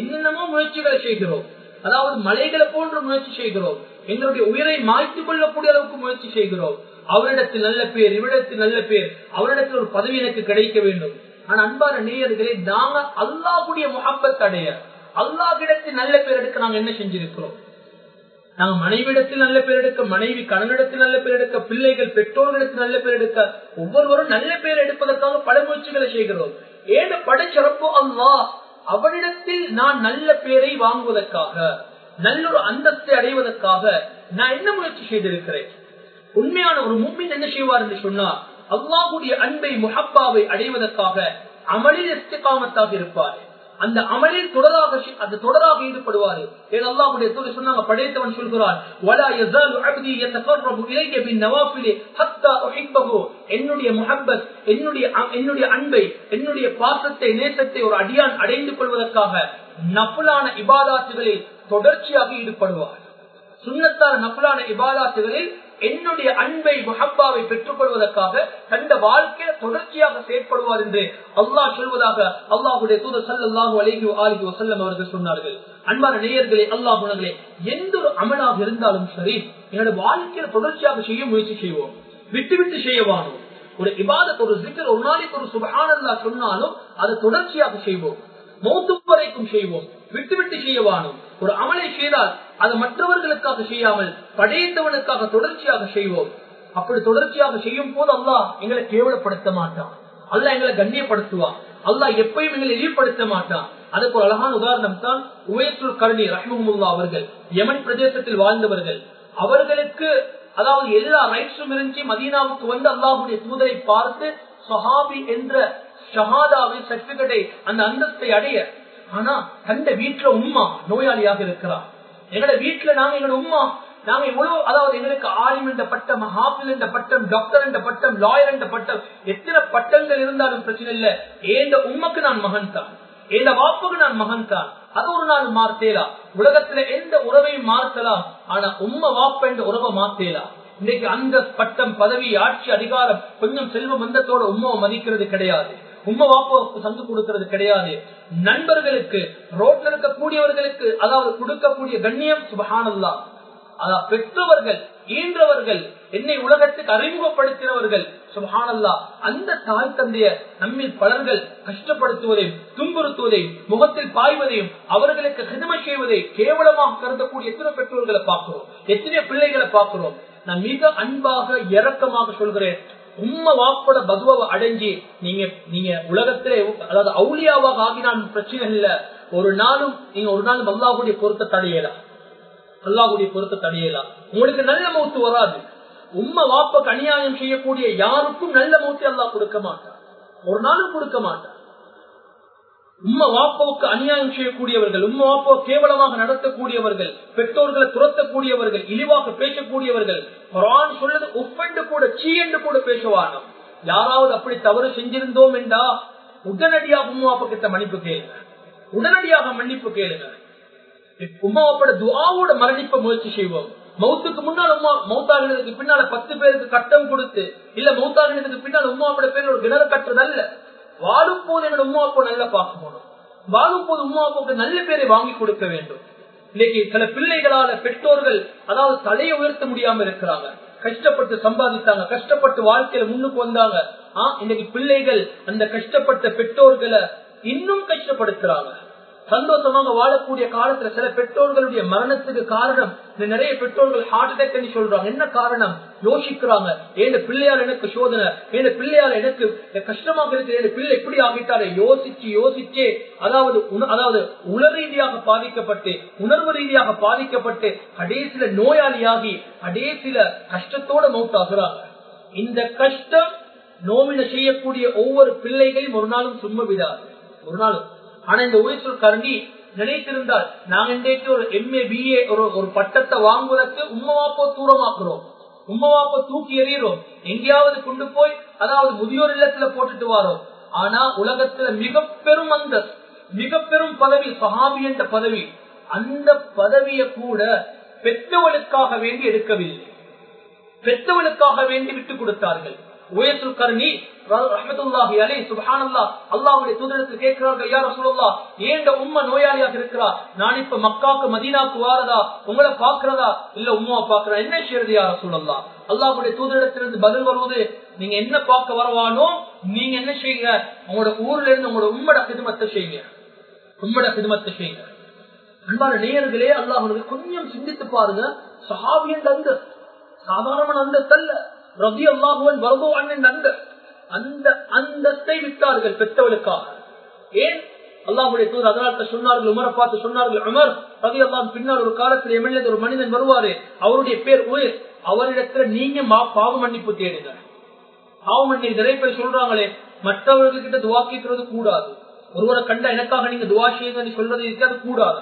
என்னென்னமோ முயற்சிகளை செய்கிறோம். அதாவது மலைகளை போன்ற முயற்சி செய்கிறோம். எங்களுடைய உயிரை மாய்த்துக் கொள்ளக்கூடிய அளவுக்கு முயற்சி செய்கிறோம். அவரிடத்தில் நல்ல பேர் இவரிடத்தில் நல்ல பேர் அவரிடத்தில் ஒரு பதவி எனக்கு கிடைக்க வேண்டும். ஆனா அன்பான நேயர்களே நாங்க அல்லாஹுடைய முகப்பத் அடைய அல்லாஹிடத்தில் நல்ல பேர் எடுக்க நாங்க என்ன செஞ்சிருக்கிறோம்? நாங்க மனைவிடத்தில் நல்ல பேர் எடுக்க மனைவி கணவனிடத்தில் நல்ல பேர் எடுக்க பிள்ளைகள் பெற்றோர்களிடத்தில் நல்ல பேர் எடுக்க ஒவ்வொருவரும் நல்ல பேர் எடுப்பதற்காக பல முயற்சிகளை செய்கிறோம். ஏழு படைச்சிறப்பு அல்லா அவனிடத்தில் நான் நல்ல பேரை வாங்குவதற்காக நல்ல ஒரு அடைவதற்காக நான் என்ன முயற்சி செய்திருக்கிறேன்? உண்மையான ஒரு மும்மின் என்ன செய்வார் என்று சொன்னார் அல்லாஹுடைய அன்பை முஹப்பாவை அடைவதற்காக அமலில் எஸ்திகாமத்தாக இருப்பார். அந்த அமலில் தொடராக அந்த தொடராக ஈடுபடுவாரு. ஏன் அல்லாஹுடைய தூதர் சொன்னாங்க படைத்தவன் சொல்கிறான் வலா யஸாலு அப்தி யதகர்ரபு இலைய பின் நவாஃபிலி ஹத்தா உஹிப்பஹு. என்னுடைய முஹப்பத் என்னுடைய என்னுடைய அன்பை என்னுடைய பாசத்தை நேசத்தை ஒரு அடியான் அடைந்து கொள்வதற்காக நஃபலான இபாதாத்துகளில் தொடர்ச்சியாக ஈடுபடுவார். சுண்ணத்தான நஃபலான இபாதாத்துகளில் என்னுடைய அன்பை முஹப்பாவை பெற்றுக் கொள்வதற்காக தந்த வாழ்க்கையில தொடர்ச்சியாக செயற்படுவார் என்று அல்லாஹ் சொல்வதாக அல்லாஹுடைய தூதர் சல்லாஹூ அலிஹி ஆலிஹி வசல்லம் அவர்கள் சொன்னார்கள். அன்பான நேயர்களே அல்லாஹ் குணங்களே எந்த ஒரு அமலாக இருந்தாலும் சரி என்னோட வாழ்க்கையில தொடர்ச்சியாக செய்ய முயற்சி செய்வோம். விட்டு விட்டு செய்யவானோம் ஒரு இபாதத் ஒரு சிக்கர் ஒரு நாளைக்கு ஒரு சுபஹானல்லா சொன்னாலும் அதை தொடர்ச்சியாக செய்வோம். மௌத்து வரைக்கும் செய்வோம். விட்டு விட்டு ஒரு அமலை செய்தால் அது மற்றவர்களுக்காக செய்யாமல் படைத்தவனுக்காக தொடர்ச்சியாக செய்வோம். அப்படி தொடர்ச்சியாக செய்யும் போது அல்லாஹ் எங்களை கேவலப்படுத்த மாட்டான். அல்ல எங்களை கண்ணியப்படுத்துவான். அல்லாஹ் எப்பயும் எங்களை இழிவுபடுத்த மாட்டான். அதுக்கு ஒரு அழகான உதாரணம் தான் உமேசூர் கருணி ரஹ்மஹமுல்லா அவர்கள் யமன் பிரதேசத்தில் வாழ்ந்தவர்கள். அவர்களுக்கு அதாவது எல்லா ரைட்ஸும் இருந்து மதீனாவுக்கு வந்து அல்லாஹுடைய தூதரை பார்த்து சஹாபி என்ற ஷஹாதாவின் சர்டிபிகேட்டை அந்த அந்தஸ்தை அடைய ஆனா தந்த வீட்டுல உம்மா நோயாளியாக இருக்கிறார். எங்கட வீட்டுல நாங்க எங்களோட உம்மா நாங்க இவ்வளவு அதாவது எங்களுக்கு ஆலிம் என்ற பட்டம் ஹாஃபில் என்ற பட்டம் டாக்டர் என்ற பட்டம் லாயர் என்ற பட்டம் எத்தனை பட்டங்கள் இருந்தாலும் பிரச்சனை இல்ல. ஏந்த உண்மைக்கு நான் மகன் தான். எந்த வாப்புக்கு நான் மகன் தான். அது ஒரு நாள் மாத்தேலா உலகத்துல எந்த உறவையும் மாத்தலாம் ஆனா உம்ம வாப்ப என்ற உறவை மாத்தேலா இன்னைக்கு அந்த பட்டம் பதவி ஆட்சி அதிகாரம் கொஞ்சம் செல்வ மந்தத்தோட உண்மை மதிக்கிறது கிடையாது. உண்மை வாப்பாவுக்கு சங்கு கொடுக்கிறது கிடையாது. நண்பர்களுக்கு ரோட்ல இருக்கக்கூடியவர்களுக்கு அதாவது கொடுக்கக்கூடிய கண்ணியம் சுபஹானல்லா அதாவது பெற்றவர்கள் ஈன்றவர்கள் என்னை உலகத்துக்கு அறிமுகப்படுத்தினவர்கள் சுபஹானல்லா அந்த தாய் தந்தைய நம்மில் பலர்கள் கஷ்டப்படுத்துவதையும் துன்புறுத்துவதையும் முகத்தில் பாய்வதையும் அவர்களுக்கு கிருமை செய்வதை கேவலமாக கருதக்கூடிய எத்தனை பெற்றோர்களை பார்க்கிறோம்? எத்தனை பிள்ளைகளை பார்க்கிறோம்? நான் மிக அன்பாக இரக்கமாக சொல்கிறேன். உம்ம வாப்போட பகுவவை அடைஞ்சி நீங்க நீங்க உலகத்திலே அதாவது அவுளியாவாக ஆகினான் பிரச்சனை இல்ல. ஒரு நாளும் நீங்க ஒரு நாள் அல்லாஹுடைய பொருத்த தடையலாம் அல்லாஹுடைய பொருத்த தடையலாம் உங்களுக்கு நல்ல மௌத்து வராது. உம்ம வாப்ப அநியாயம் செய்யக்கூடிய யாருக்கும் நல்ல மௌத்து அல்லாஹ் கொடுக்க மாட்டான். ஒரு நாளும் கொடுக்க மாட்டான். உம்ம வாப்பாவுக்கு அநியாயம் செய்யக்கூடியவர்கள் உம்ம வாப்பாவை கேவலமாக நடத்தக்கூடியவர்கள் பெற்றோர்களை துரத்தக்கூடியவர்கள் இழிவாக பேசக்கூடியவர்கள் குரான் சொல்றது ஒப்பெண்டு கூட சீ என்று கூட பேசுவார்கள் யாராவது அப்படி தவறு செஞ்சிருந்தோம் என்றா உடனடியாக உம்மா கிட்ட மன்னிப்பு கேளுங்க. உடனடியாக மன்னிப்பு கேளுங்க. உமாவோட துவாவோட மரணிப்ப முயற்சி செய்வோம். மௌத்துக்கு முன்னால் உமா மௌத்தாகினதுக்கு பின்னால பத்து பேருக்கு கட்டம் கொடுத்து இல்ல மௌத்தாகினதுக்கு பின்னால் உமாவோட பேர் ஒரு கிணறு கட்டுறது அல்ல வாழும் போது என்னோட உமா அப்போ நல்லா பார்க்கணும் வாழும்போது போது உமா அப்பாவுக்கு நல்ல பேரை வாங்கி கொடுக்க வேண்டும். இன்னைக்கு சில பிள்ளைகளால பெற்றோர்கள் அதாவது தலையை உயர்த்த முடியாம இருக்கிறாங்க. கஷ்டப்பட்டு சம்பாதித்தாங்க கஷ்டப்பட்டு வாழ்க்கையில முன்னுக்கு வந்தாங்க. ஆஹ் இன்னைக்கு பிள்ளைகள் அந்த கஷ்டப்பட்ட பெற்றோர்களை இன்னும் கஷ்டப்படுத்துறாங்க. சந்தோஷமாக வாழக்கூடிய காலத்துல சில பெற்றோர்களுடைய மரணத்துக்கு காரணம். நிறைய பெற்றோர்கள் ஹார்ட் அட்டாக் சொல்றாங்க. என்ன காரணம்? யோசிக்கிறாங்க. ஏன் பிள்ளையால் எனக்கு சோதனை? ஏன் பிள்ளையால் எனக்கு கஷ்டமாக இருக்கு? ஏன் பிள்ளை எப்படி ஆகிட்டாரு? யோசிச்சு யோசிச்சே. அதாவது அதாவது உண ரீதியாக பாதிக்கப்பட்டு உணர்வு ரீதியாக பாதிக்கப்பட்டு கடைசியில நோயாளியாகி கடைசியில கஷ்டத்தோட மௌத்தாகிறாங்க இந்த கஷ்டம் நோவின செய்யக்கூடிய ஒவ்வொரு பிள்ளைகளையும் ஒரு நாளும் சும்மா விடாது ஒரு நாளும். ஆனா இந்த உயிர் கருணி நினைத்திருந்தால் நாங்க இன்றைக்கு ஒரு எம்ஏ பிஏ ஒரு ஒரு பட்டத்தை வாங்குவதற்கு உம்மவாப்போ தூரமாக்குறோம். உம்மவாப்போ தூக்கி எறிகிறோம். எங்கேயாவது கொண்டு போய் அதாவது முதியோர் இல்லத்துல போட்டுட்டு வரோம். ஆனா உலகத்துல மிக பெரும் அந்த மிக பெரும் பதவி சஹாபி என்ற பதவி அந்த பதவியை கூட பெற்றவளுக்காக வேண்டி எடுக்கவில்லை. பெற்றவளுக்காக வேண்டி விட்டுக் கொடுத்தார்கள். உயசுல் கர்ணி ரஹமத்துல்லாஹி அலை சுபஹானல்லாஹ். அல்லாவுடைய தூதரத்தில் கேட்கிறார்கள் யார் ரசூலுல்லாஹ் ஏண்ட உம்மா நோயாளியாக இருக்கிறா? நான் இப்ப மக்காக்கு மதீனாக்கு வாரதா? உங்களை பாக்குறதா இல்ல உம்மாவை பாக்குறா என்ன செய்யறது யார் ரசூலுல்லாஹ்? அல்லாஹ்வுடைய தூதரிடத்திலிருந்து பதில் வருவது நீங்க என்ன பார்க்க வரவானோ நீங்க என்ன செய்யுங்க? உங்களோட ஊர்ல இருந்து உங்களோட உம்மட கிதுமத்தை செய்யுங்க. உம்மட கிதுமத்தை செய்யுங்க. அன்பான நேயர்களே அல்லாஹ் கொஞ்சம் சிந்தித்து பாருங்க. சஹாபியின் அந்த சாதாரண தல்ல ரவி அல்லாஹுவன் வரதோ அண்ணன் அந்த அந்த அந்தத்தை விட்டார்கள் பெற்றவளுக்காக. ஏன்? அல்லாஹுடைய தூர் அதனால சொன்னார்கள் உமரை பார்த்து சொன்னார்கள் உமர் ரவி அல்லாம் பின்னால் ஒரு காலத்தில் எம்எல்ஏ ஒரு மனிதன் வருவாரு அவருடைய பேர் உயிர். அவரிடத்துல நீங்க பாவ மன்னிப்பு தேடுங்க பாவ மன்னிப்பு நிறைய பேர் சொல்றாங்களே மற்றவர்கள்கிட்ட துவா கேட்கறது கூடாது. ஒருவரை கண்ட எனக்காக நீங்க துவா செய்யுங்க சொல்றது இருக்காது கூடாது.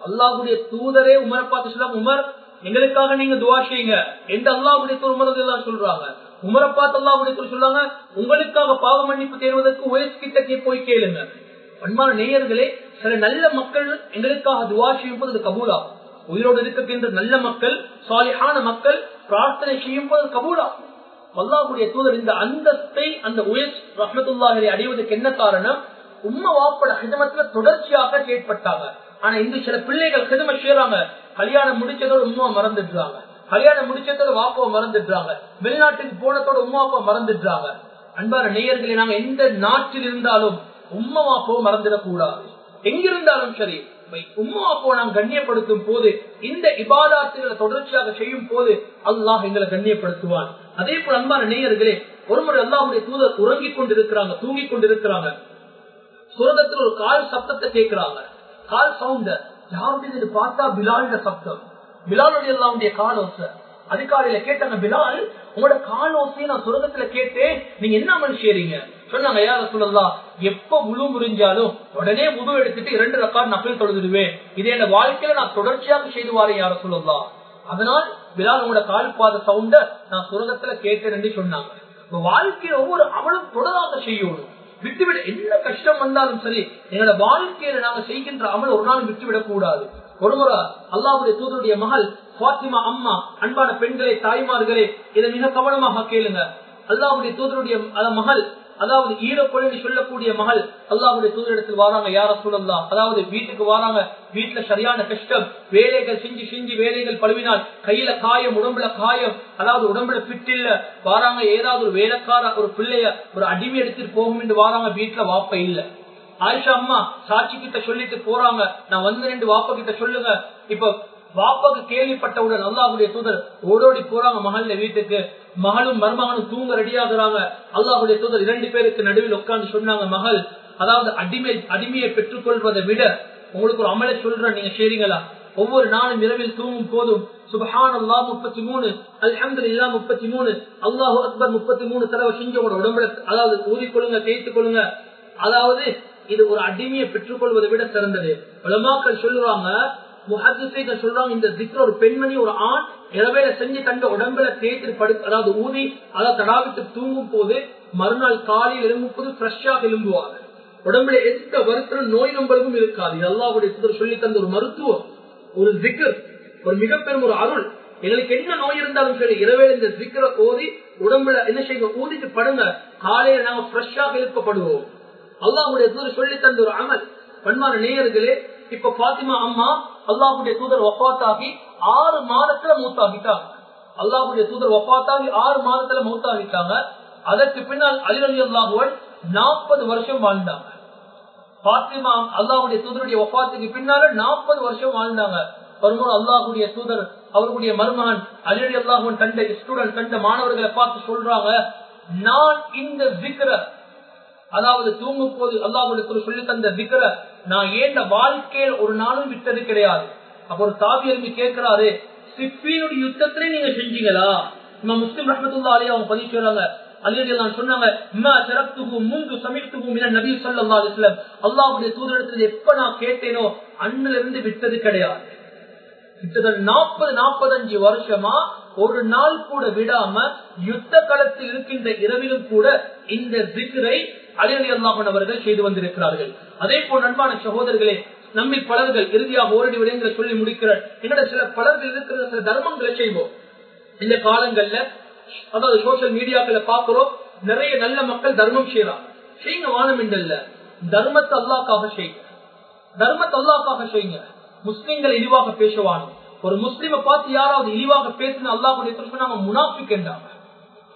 அல்லாஹுடைய தூதரே உமரை பார்த்து சொல்லுவாங்க உமர் எங்களுக்காக நீங்க துவா செய்யுங்க. எந்த அல்லாஹுடைய தூர் உமரது எல்லாம் சொல்றாங்க. உமரை பார்த்து அல்லாஹுடைய சொல்றாங்க உங்களுக்காக பாவ மன்னிப்பு தேர்வதற்கு வயசு கிட்ட போய் கேளுங்க. அன்பான நேயர்களே சில நல்ல மக்கள் எங்களுக்காக துவா செய்யும் போது கபூலா உயிரோடு இருக்கின்ற நல்ல மக்கள் சாலிஹான மக்கள் பிரார்த்தனை செய்யும் போது கபூலா அல்லாஹுடைய தூதர் இந்த அந்தஸ்தை அந்த உயஸ் ரஹமத்துல்லாஹரை அடைவதற்கு என்ன காரணம்? உம்ம வாப்பட ஹிதமத்துல தொடர்ச்சியாக கேட்பட்டாங்க. ஆனா இந்த சில பிள்ளைகள் ஹிதம செய்யறாங்க கல்யாணம் முடிச்சதோட உமா மறந்துடுறாங்க. கல்யாணம் முடிச்சதோட வாப்பாவை மறந்துடுறாங்க. வெளிநாட்டுக்கு போனதோட உமா அப்பா மறந்துடுறாங்க. அன்பான நேயர்களை நாங்க எந்த நாட்டில் இருந்தாலும் உம்மா வாப்பாவை மறந்துடக்கூடாது. எங்கிருந்தாலும் சரி உம்மா அப்போ நாம் கண்ணியப்படுத்தும் போது இந்த இபாதாத்துகளை தொடர்ச்சியாக செய்யும் போது அல்லாஹ் எங்களை கண்ணியப்படுத்துவான். அதே போல அன்பான நேயர்களே ஒருமுறை அல்லாஹுடைய தூதர் உறங்கிக் கொண்டிருக்கிறாங்க தூங்கிக் கொண்டிருக்கிறாங்க. சுரகத்தில் ஒரு கால் சப்தத்தை கேட்கிறாங்க. கால் சவுண்ட யாருடைய பார்த்தா பிலாலுடைய சப்தம். பிலாலுடைய எல்லாருடைய கால் ஓசை. அதிகாரியில கேட்டாங்க பிலால் உங்களோட கால் நான் சுரகத்துல கேட்டேன். நீங்க என்ன அமல் செய்றீங்க? சொன்னாங்க யார சொல்லலாம் எப்ப முழு முறிஞ்சாலும் உடனே முழு எடுத்துட்டு இரண்டு ரக்கார் நகல் தொழுதுடுவேன். இதை என் வாழ்க்கையில நான் தொடர்ச்சியாக செய்து வாரேன் யார சொல்லலாம் அதனால் பிலால் உங்களோட கால் பாத சவுண்ட நான் சுரகத்துல கேட்டேன் என்று சொன்னாங்க. வாழ்க்கையில ஒவ்வொரு அவளும் தொடராக செய்யணும். விட்டுவிட என்ன கஷ்டம் வந்தாலும் சரி எங்களோட வாழ்க்கையில நாங்க செய்கின்ற அமல் ஒரு நாள் விட்டுவிடக் கூடாது. ஒருமுறை அல்லாவுடைய தூதருடைய மகள் பாத்திமா அம்மா அன்பான பெண்களே தாய்மார்களே இதை மிக கவனமாக கேளுங்க. அல்லாவுடைய தூதருடைய மகள் அதாவது ஈரப்பொழுது சொல்லக்கூடிய மகள் அல்லாவுடைய தூதரிடத்தில் வராங்க யார சூழல்லாம் அதாவது வீட்டுக்கு வராங்க வீட்டுல சரியான கஷ்டம் வேலைகள் செஞ்சு செஞ்சு வேலைகள் பழுவினால் கையில காயம் உடம்புல காயம் அதாவது உடம்புல பிட்டில்ல வாராங்க ஏதாவது ஒரு வேலைக்கார ஒரு பிள்ளைய ஒரு அடிமை எடுத்துட்டு போகும் என்று வாராங்க வீட்டுல வாப்ப இல்ல. ஆயிஷா அம்மா சாட்சி கிட்ட சொல்லிட்டு போறாங்க நான் வந்து ரெண்டு வாப்ப கிட்ட சொல்லுங்க இப்ப வாப்பாக்கு கேள்விப்பட்டவுடன் அல்லாஹுடைய தூதர் ஓடோடி போறாங்க மகள்ல வீட்டுக்கு. மகளும் மருமகனும் தூங்க ரெடியாகிறாங்க. அல்லாஹுடைய தூதர் இரண்டு பேருக்கு நடுவில் உட்கார்ந்து சொன்னாங்க மகள் அதாவது அடிமை அடிமையை பெற்றுக்கொள்வதை விட உங்களுக்கு ஒரு அமலை சொல்றேன் நீங்க செய்றீங்களா? ஒவ்வொரு நாளும் இரவில் தூங்கும் போதும் சுபஹான் அல்லா முப்பத்தி மூணு அல்ஹம்து இல்லா முப்பத்தி மூணு அல்லாஹு அக்பர் முப்பத்தி மூணு தடவை செஞ்சு உங்களோட உடம்புல அதாவது ஊதிக்கொள்ளுங்க தேய்த்துக் கொள்ளுங்க. அதாவது இது ஒரு அடிமையை பெற்றுக்கொள்வதை விட சிறந்தது. உலமாக்கள் சொல்லுவாங்க முஹத்திசைகள் சொல்றாங்க இந்த திக்ர ஒரு பெண்மணி ஒரு ஆண் இரவேல செஞ்சு கண்ட உடம்புல தேய்த்து படுத்து அதாவது ஊதி அதை தடாவிட்டு தூங்கும் போது மறுநாள் காலையில் எழும்பும் போது ஃப்ரெஷ்ஷாக எழும்புவாங்க. உடம்புல எந்த வருத்தம் நோய் நம்பளுக்கும் இருக்காது. எல்லாவுடைய சுதர் சொல்லி தந்த ஒரு மருத்துவம் ஒரு திக்கர் ஒரு மிக பெரும் ஒரு அருள். எங்களுக்கு என்ன நோய் இருந்தாலும் சரி இரவே இந்த திக்கரை ஓதி உடம்புல என்ன செய்யுங்க ஊதிட்டு படுங்க. காலையில நாங்க ஃப்ரெஷ்ஷாக எழுப்பப்படுவோம். அல்லாவுடைய தூதர் சொல்லி தந்த ஒரு அமல். பண்பான நேயர்களே இப்ப பாத்திமா அம்மா அல்லாஹுடைய தூதர் ஒப்பாத்தாகி ஆறு மாதத்துல மூத்தாகிட்டாங்க. அல்லாஹுடைய தூதர் ஒப்பாத்தாகி ஆறு மாதத்துல மூத்தாகிட்டாங்க. அதற்கு பின்னால் அலிரலி அல்லாஹுவன் நாற்பது வருஷம் வாழ்ந்தாங்க. பாத்திமா அல்லாஹுடைய தூதருடைய ஒப்பாத்துக்கு பின்னால நாற்பது வருஷம் வாழ்ந்தாங்க. ஒருமுறை அல்லாஹுடைய தூதர் அவர்களுடைய மருமகன் அலிரலி அல்லாஹுவன் கண்ட ஸ்டூடெண்ட் கண்ட மாணவர்களை பார்த்து சொல்றாங்க நான் இந்த விக்கிர அதாவது தூங்கும் போது அல்லாஹுடைய சொல்லி தந்த விக்கிர நான் ஏன் வாழ்க்கையில் ஒரு நாளும் விட்டது கிடையாது. அப்ப ஒரு தாவி எழுப்பி கேட்கிறாரு சிப்பினுடைய யுத்தத்திலே நீங்க செஞ்சீங்களா? நம்ம முஸ்லிம் ரஹமத்துல்லா அலி அவங்க பதிவு செய்யறாங்க சொன்னாங்க அல்லாவுடைய தூதரிடத்தில் எப்ப நான் கேட்டேனோ அண்ணில இருந்து விட்டது கிடையாது. கிட்டத்தட்ட நாற்பது நாற்பத்தஞ்சு வருஷமா ஒரு நாள் கூட விடாம யுத்த களத்தில் இருக்கின்ற இரவிலும் கூட இந்த திகரை அலிஅலி அல்லாஹன் அவர்கள் செய்து வந்திருக்கிறார்கள். அதே போல் நண்பான சகோதரர்களே நம்மை பலர்கள் இறுதியாக ஓரடி விடயங்களை சொல்லி முடிக்கிறார் என்னோட சில பலர்கள் இருக்கிற சில தர்மங்களை செய்வோம். இந்த காலங்கள்ல அதாவது சோசியல் மீடியாக்களை பாக்குறோம் நிறைய நல்ல மக்கள் தர்மம் செய்யறாங்க. செய்யுங்க வானம் இல்ல தர்மத்தை அல்லாக்காக செய்யுங்க. தர்மத்தை அல்லாக்காக செய்யுங்க. முஸ்லிம்கள் இழிவாக பேசுவானோ ஒரு முஸ்லிமை பார்த்து யாராவது இழிவாக பேசுன அல்லாஹுடைய சொன்னாங்க முனாஃபிக் என்றாங்க.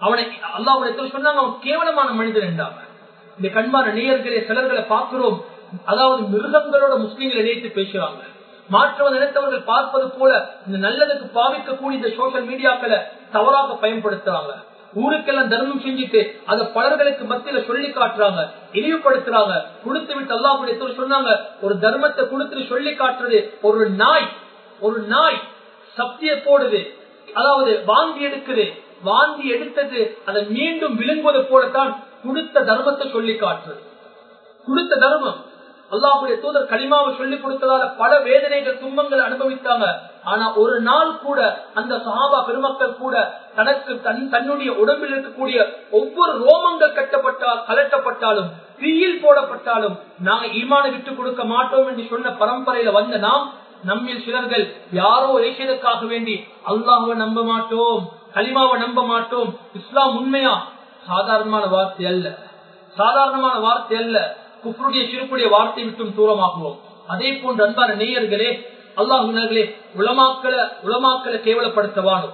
அவனை அல்லாஹுடைய சொன்னாங்க அவன் கேவலமான மனிதன் என்றாங்க. இந்த கண்மான நேயர்களே சிலர்களை பார்க்கிறோம். அதாவது மிருகங்களோட முஸ்லீம்களை நினைத்து பேசுறாங்க. மாற்றம் நினைத்தவர்கள் பார்ப்பது போல இந்த நல்லதுக்கு பாவிக்கக்கூடிய இந்த சோசியல் மீடியாக்களை தவறாக பயன்படுத்துறாங்க. ஊருக்கெல்லாம் தர்மம் செஞ்சுட்டு அதை பலர்களுக்கு மத்தியில சொல்லி காட்டுறாங்க இழிவுபடுத்துறாங்க. கொடுத்து விட்டு அல்லாஹுடைய சொன்னாங்க ஒரு தர்மத்தை கொடுத்துட்டு சொல்லி காட்டுறது ஒரு நாய் ஒரு நாய் சத்திய போடுது. அதாவது வாங்கி எடுக்குது. வாங்கி எடுத்தது அதை மீண்டும் விழுங்குவது போலத்தான் கொடுத்த தர்மத்தை சொல்லி காட்டுறது. கொடுத்த தர்மம். அல்லாஹுடைய தூதர் களிமாவை சொல்லி கொடுத்ததால பல வேதனைகள் துன்பங்கள் அனுபவித்தாங்க. ஆனா ஒரு நாள் கூட அந்த சஹாபா பெருமக்கள் கூட தனக்கு தன் தன்னுடைய உடம்பில் இருக்கக்கூடிய ஒவ்வொரு ரோமங்கள் கட்டப்பட்டால் கலட்டப்பட்டாலும் தீயில் போடப்பட்டாலும் நாங்க ஈமான விட்டு கொடுக்க மாட்டோம் என்று சொன்ன பரம்பரையில வந்த நாம் நம்மில் சிலர்கள் யாரோ இலக்கியதற்காக வேண்டி அல்லாஹுவை நம்ப மாட்டோம் கலிமாவை நம்ப மாட்டோம் இஸ்லாம் உண்மையா? சாதாரணமான வார்த்தை அல்ல. சாதாரணமான வார்த்தை அல்ல. குப்ருடைய சிறுப்புடைய வார்த்தை விட்டும் தூரமாகுவோம் அதே போன்ற அன்பான நேயர்களே அல்லாஹுனர்களே உளமாக்களை உளமாக்களை கேவலப்படுத்தவானோ.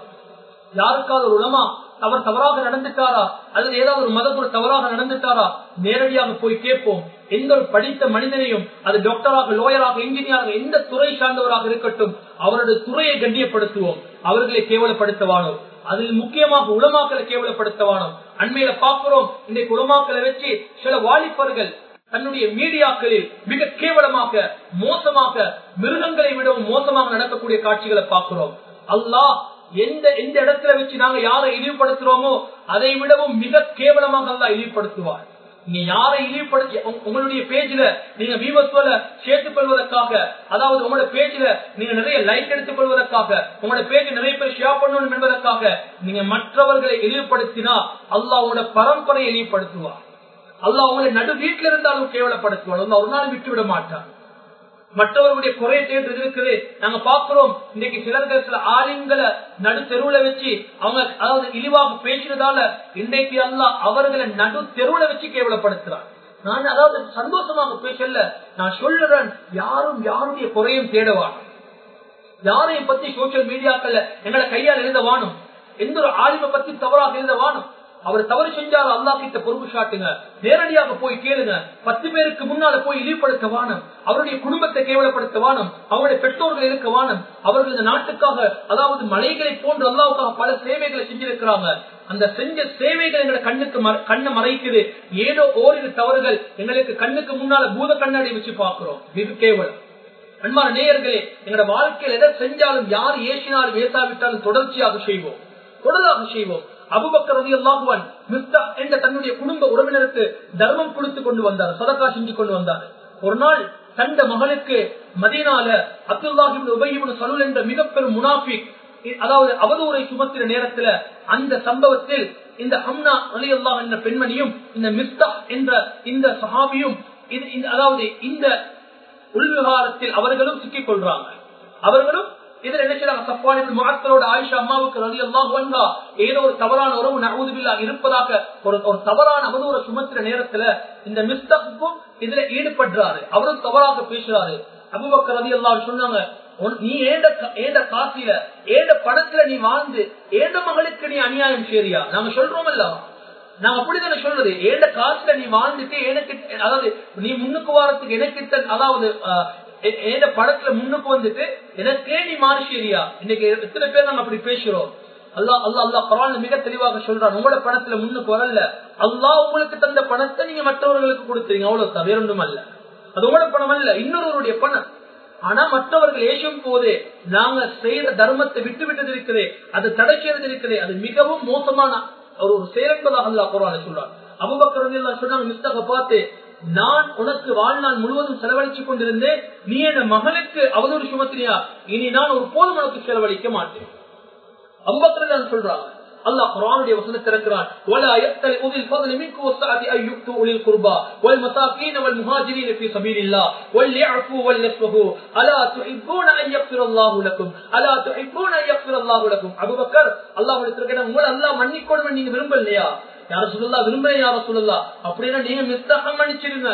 யாருக்காவது ஒரு உலமா அவர் தவறாக நடந்துட்டாரா? அல்லது ஏதாவது ஒரு மதகுரு தவறாக நடந்துட்டாரா? நேரடியாக போய் கேட்போம். எந்த ஒரு படித்த மனிதனையும் அது டாக்டராக லோயராக இன்ஜினியராக எந்த துறை சார்ந்தவராக இருக்கட்டும் அவருடைய துறையை கண்ணியப்படுத்துவோம். அவர்களை கேவலப்படுத்தவானோ? அதில் முக்கியமாக உளமாக்களை கேவலப்படுத்தவானோ? அண்மையில பார்க்கிறோம். இன்றைக்கு உலமாக்களை வச்சு சில வாலிபர்கள் தன்னுடைய மீடியாக்களில் மிக கேவலமாக மோசமாக மிருகங்களை விடவும் மோசமாக நடக்கக்கூடிய காட்சிகளை பார்க்கிறோம். அல்லாஹ் எந்த எந்த இடத்துல வச்சு நாங்க யாரை இழிவுபடுத்துறோமோ அதை விடவும் மிக கேவலமாக அல்லா இழிவுபடுத்துவார். நீ யாரை இழிவுபடுத்தி உங்களுடைய பேஜ்ல நீங்க வீவத்துவல சேர்த்துக் கொள்வதற்காக அதாவது உங்களோட பேஜ்ல நீங்க நிறைய லைக் எடுத்துக் கொள்வதற்காக உங்களோட பேஜ் நிறைய பேர் ஷேர் பண்ணணும் என்பதற்காக நீங்க மற்றவர்களை இழிவுபடுத்தினா அல்லா உங்களோட பரம்பரையை இழிவுபடுத்துவார். அல்லா உங்களை நடு வீட்டில இருந்தாலும் கேவலப்படுத்துவார். ஒரு நாள் விட்டு விட மாட்டார் மற்றவர்களுடைய குறை தேடுறது இருக்குது நாங்க பாக்குறோம் இன்னைக்கு சிலர்கள் சில ஆலிம்களை நடு தெருவுல வச்சு அவங்க அதாவது இழிவாக பேசுறதால இன்றைக்கு அல்ல அவர்களை நடு தெருவுல வச்சு கேவலப்படுத்துறாங்க நான் அதாவது சந்தோஷமாக பேசல நான் சொல்லுறேன் யாரும் யாருடைய குறையும் தேடவானும் யாரையும் பத்தி சோசியல் மீடியாக்கள்ல எங்களை கையால் எழுத வானும் எந்த ஒரு ஆலிமை பத்தி தவறாக எழுத வானும் அவர் தவறு செஞ்சாலும் அல்லா கிட்ட பொறுப்பு சாட்டுங்க நேரடியாக போய் கேளுங்க. பத்து பேருக்கு முன்னால போய் இழிவுபடுத்த வானம். அவருடைய குடும்பத்தை கேவலப்படுத்த வானம். அவருடைய பெற்றோர்கள் இருக்க வானம். அவர்கள் இந்த நாட்டுக்காக அதாவது மலைகளை போன்று அல்லாவுக்காக பல சேவைகளை செஞ்சிருக்கிறாங்க. அந்த செஞ்ச சேவைகள் எங்களை கண்ணுக்கு கண்ணை மறைக்குது. ஏதோ ஓரிரு தவறுகள் எங்களுக்கு கண்ணுக்கு முன்னால பூத கண்ணாடி வச்சு பாக்குறோம் இது கேவலம். அன்பான நேயர்களே எங்களோட வாழ்க்கையில் எதை செஞ்சாலும் யார் ஏசினாலும் ஏசாவிட்டாலும் தொடர்ச்சியாக செய்வோம். தொடர்ந்து செய்வோம். அபுபக்கர் ரவி அல்லாஹுவன் என்ற தன்னுடைய குடும்ப உறவினருக்கு தர்மம் கொடுத்து கொண்டு வந்தார் சதக்கா செஞ்சு கொண்டு வந்தார். ஒரு நாள் தந்த மகளுக்கு மதியனால அப்துல்லாஹிபின் உபயிபின் சலுல் என்ற மிக பெரும் முனாஃபிக் அதாவது அவதூரை சுமத்தின நேரத்துல அந்த சம்பவத்தில் இந்த ஹம்னா அலி அல்லாஹ் என்ற பெண்மணியும் இந்த மிஸ்தா என்ற இந்த சஹாபியும் அதாவது இந்த உள்விவகாரத்தில் அவர்களும் சிக்கிக் கொள்றாங்க. அவர்களும் இதுல என்ன செய்யறாங்க சப்பானின் மகத்தரோட ஆயிஷா அம்மாவுக்கு ரவி அல்லாஹ் வந்தா ஏதோ ஒரு தவறான உறவு நகுதுபில்லா இருப்பதாக ஒரு ஒரு தவறான அவதூற சுமத்திர நேரத்துல இந்த மிஸ்தப்பும் இதுல ஈடுபடுறாரு. அவரும் தவறாக பேசுறாரு. அபுபக்கர் ரவி அல்லாஹ் சொன்னாங்க நீ ஏண்ட ஏண்ட காசில ஏண்ட பணத்துல நீ வாழ்ந்து ஏண்ட மகளுக்கு நீ அநியாயம் சரியா நாங்க சொல்றோம் அல்லவா நான் அப்படித்தானே சொல்றது ஏண்ட காசுல நீ வாழ்ந்துட்டு எனக்கு அதாவது நீ முன்னுக்கு வாரத்துக்கு எனக்கு அதாவது ஏண்ட படத்துல முன்னுக்கு வந்துட்டு எனக்கே நீ மாறிஷேரியா இன்னைக்கு எத்தனை பேர் நாங்க அப்படி பேசுறோம்? அல்லா அல்லா அல்லா பரவாயில்ல மிக தெளிவாக சொல்றான். உங்களோட பணத்துல முன்னுக்கு வரல. அல்லா உங்களுக்கு தந்த பணத்தை நீங்க மற்றவர்களுக்கு கொடுத்துறீங்க. அவ்வளவு தவிர ஒன்றும் அல்ல. அது உங்களோட பணம் அல்ல. இன்னொருவருடைய பணம். ஆனா மற்றவர்கள் ஏசும் போது நாங்க செய்த தர்மத்தை விட்டு விட்டது இருக்கிறதே அது தடை செய்யறது இருக்கிறதே அது மிகவும் மோசமான ஒரு ஒரு செயற்பதாக அல்லா குரான் சொல்றான். அபுபக்கர் சொன்னாங்க மிஸ்தாக பார்த்து நான் உனக்கு வாழ்நாள் முழுவதும் செலவழிச்சு கொண்டிருந்தேன் நீ என் மகனுக்கு அவதூறு சுமத்தினியா இனி நான் ஒரு போதும் உனக்கு செலவழிக்க மாட்டேன் அம்பக்கர் சொல்றாங்க அல்லாஹ் குரானுடைய வசனத்தை இருக்கிறான் ولا يقتل اولي الفضل منكم والسعه ان يؤتوا اولي القربى والمساكين والمهاجرين في سبيل الله وليعفوا وليصفحوا الا تحبون ان يغفر الله لكم الا تحبون ان يغفر الله لكم ابو بكر அல்லாஹ் இருக்கிற உங்களை அல்லாஹ் மன்னிக்கணும் நீங்க விரும்பலையா யார சொல்லலா விரும்புறேன் யார சொல்லலா அப்படின்னா நீங்க மிஸ்தகம் மன்னிச்சிருங்க.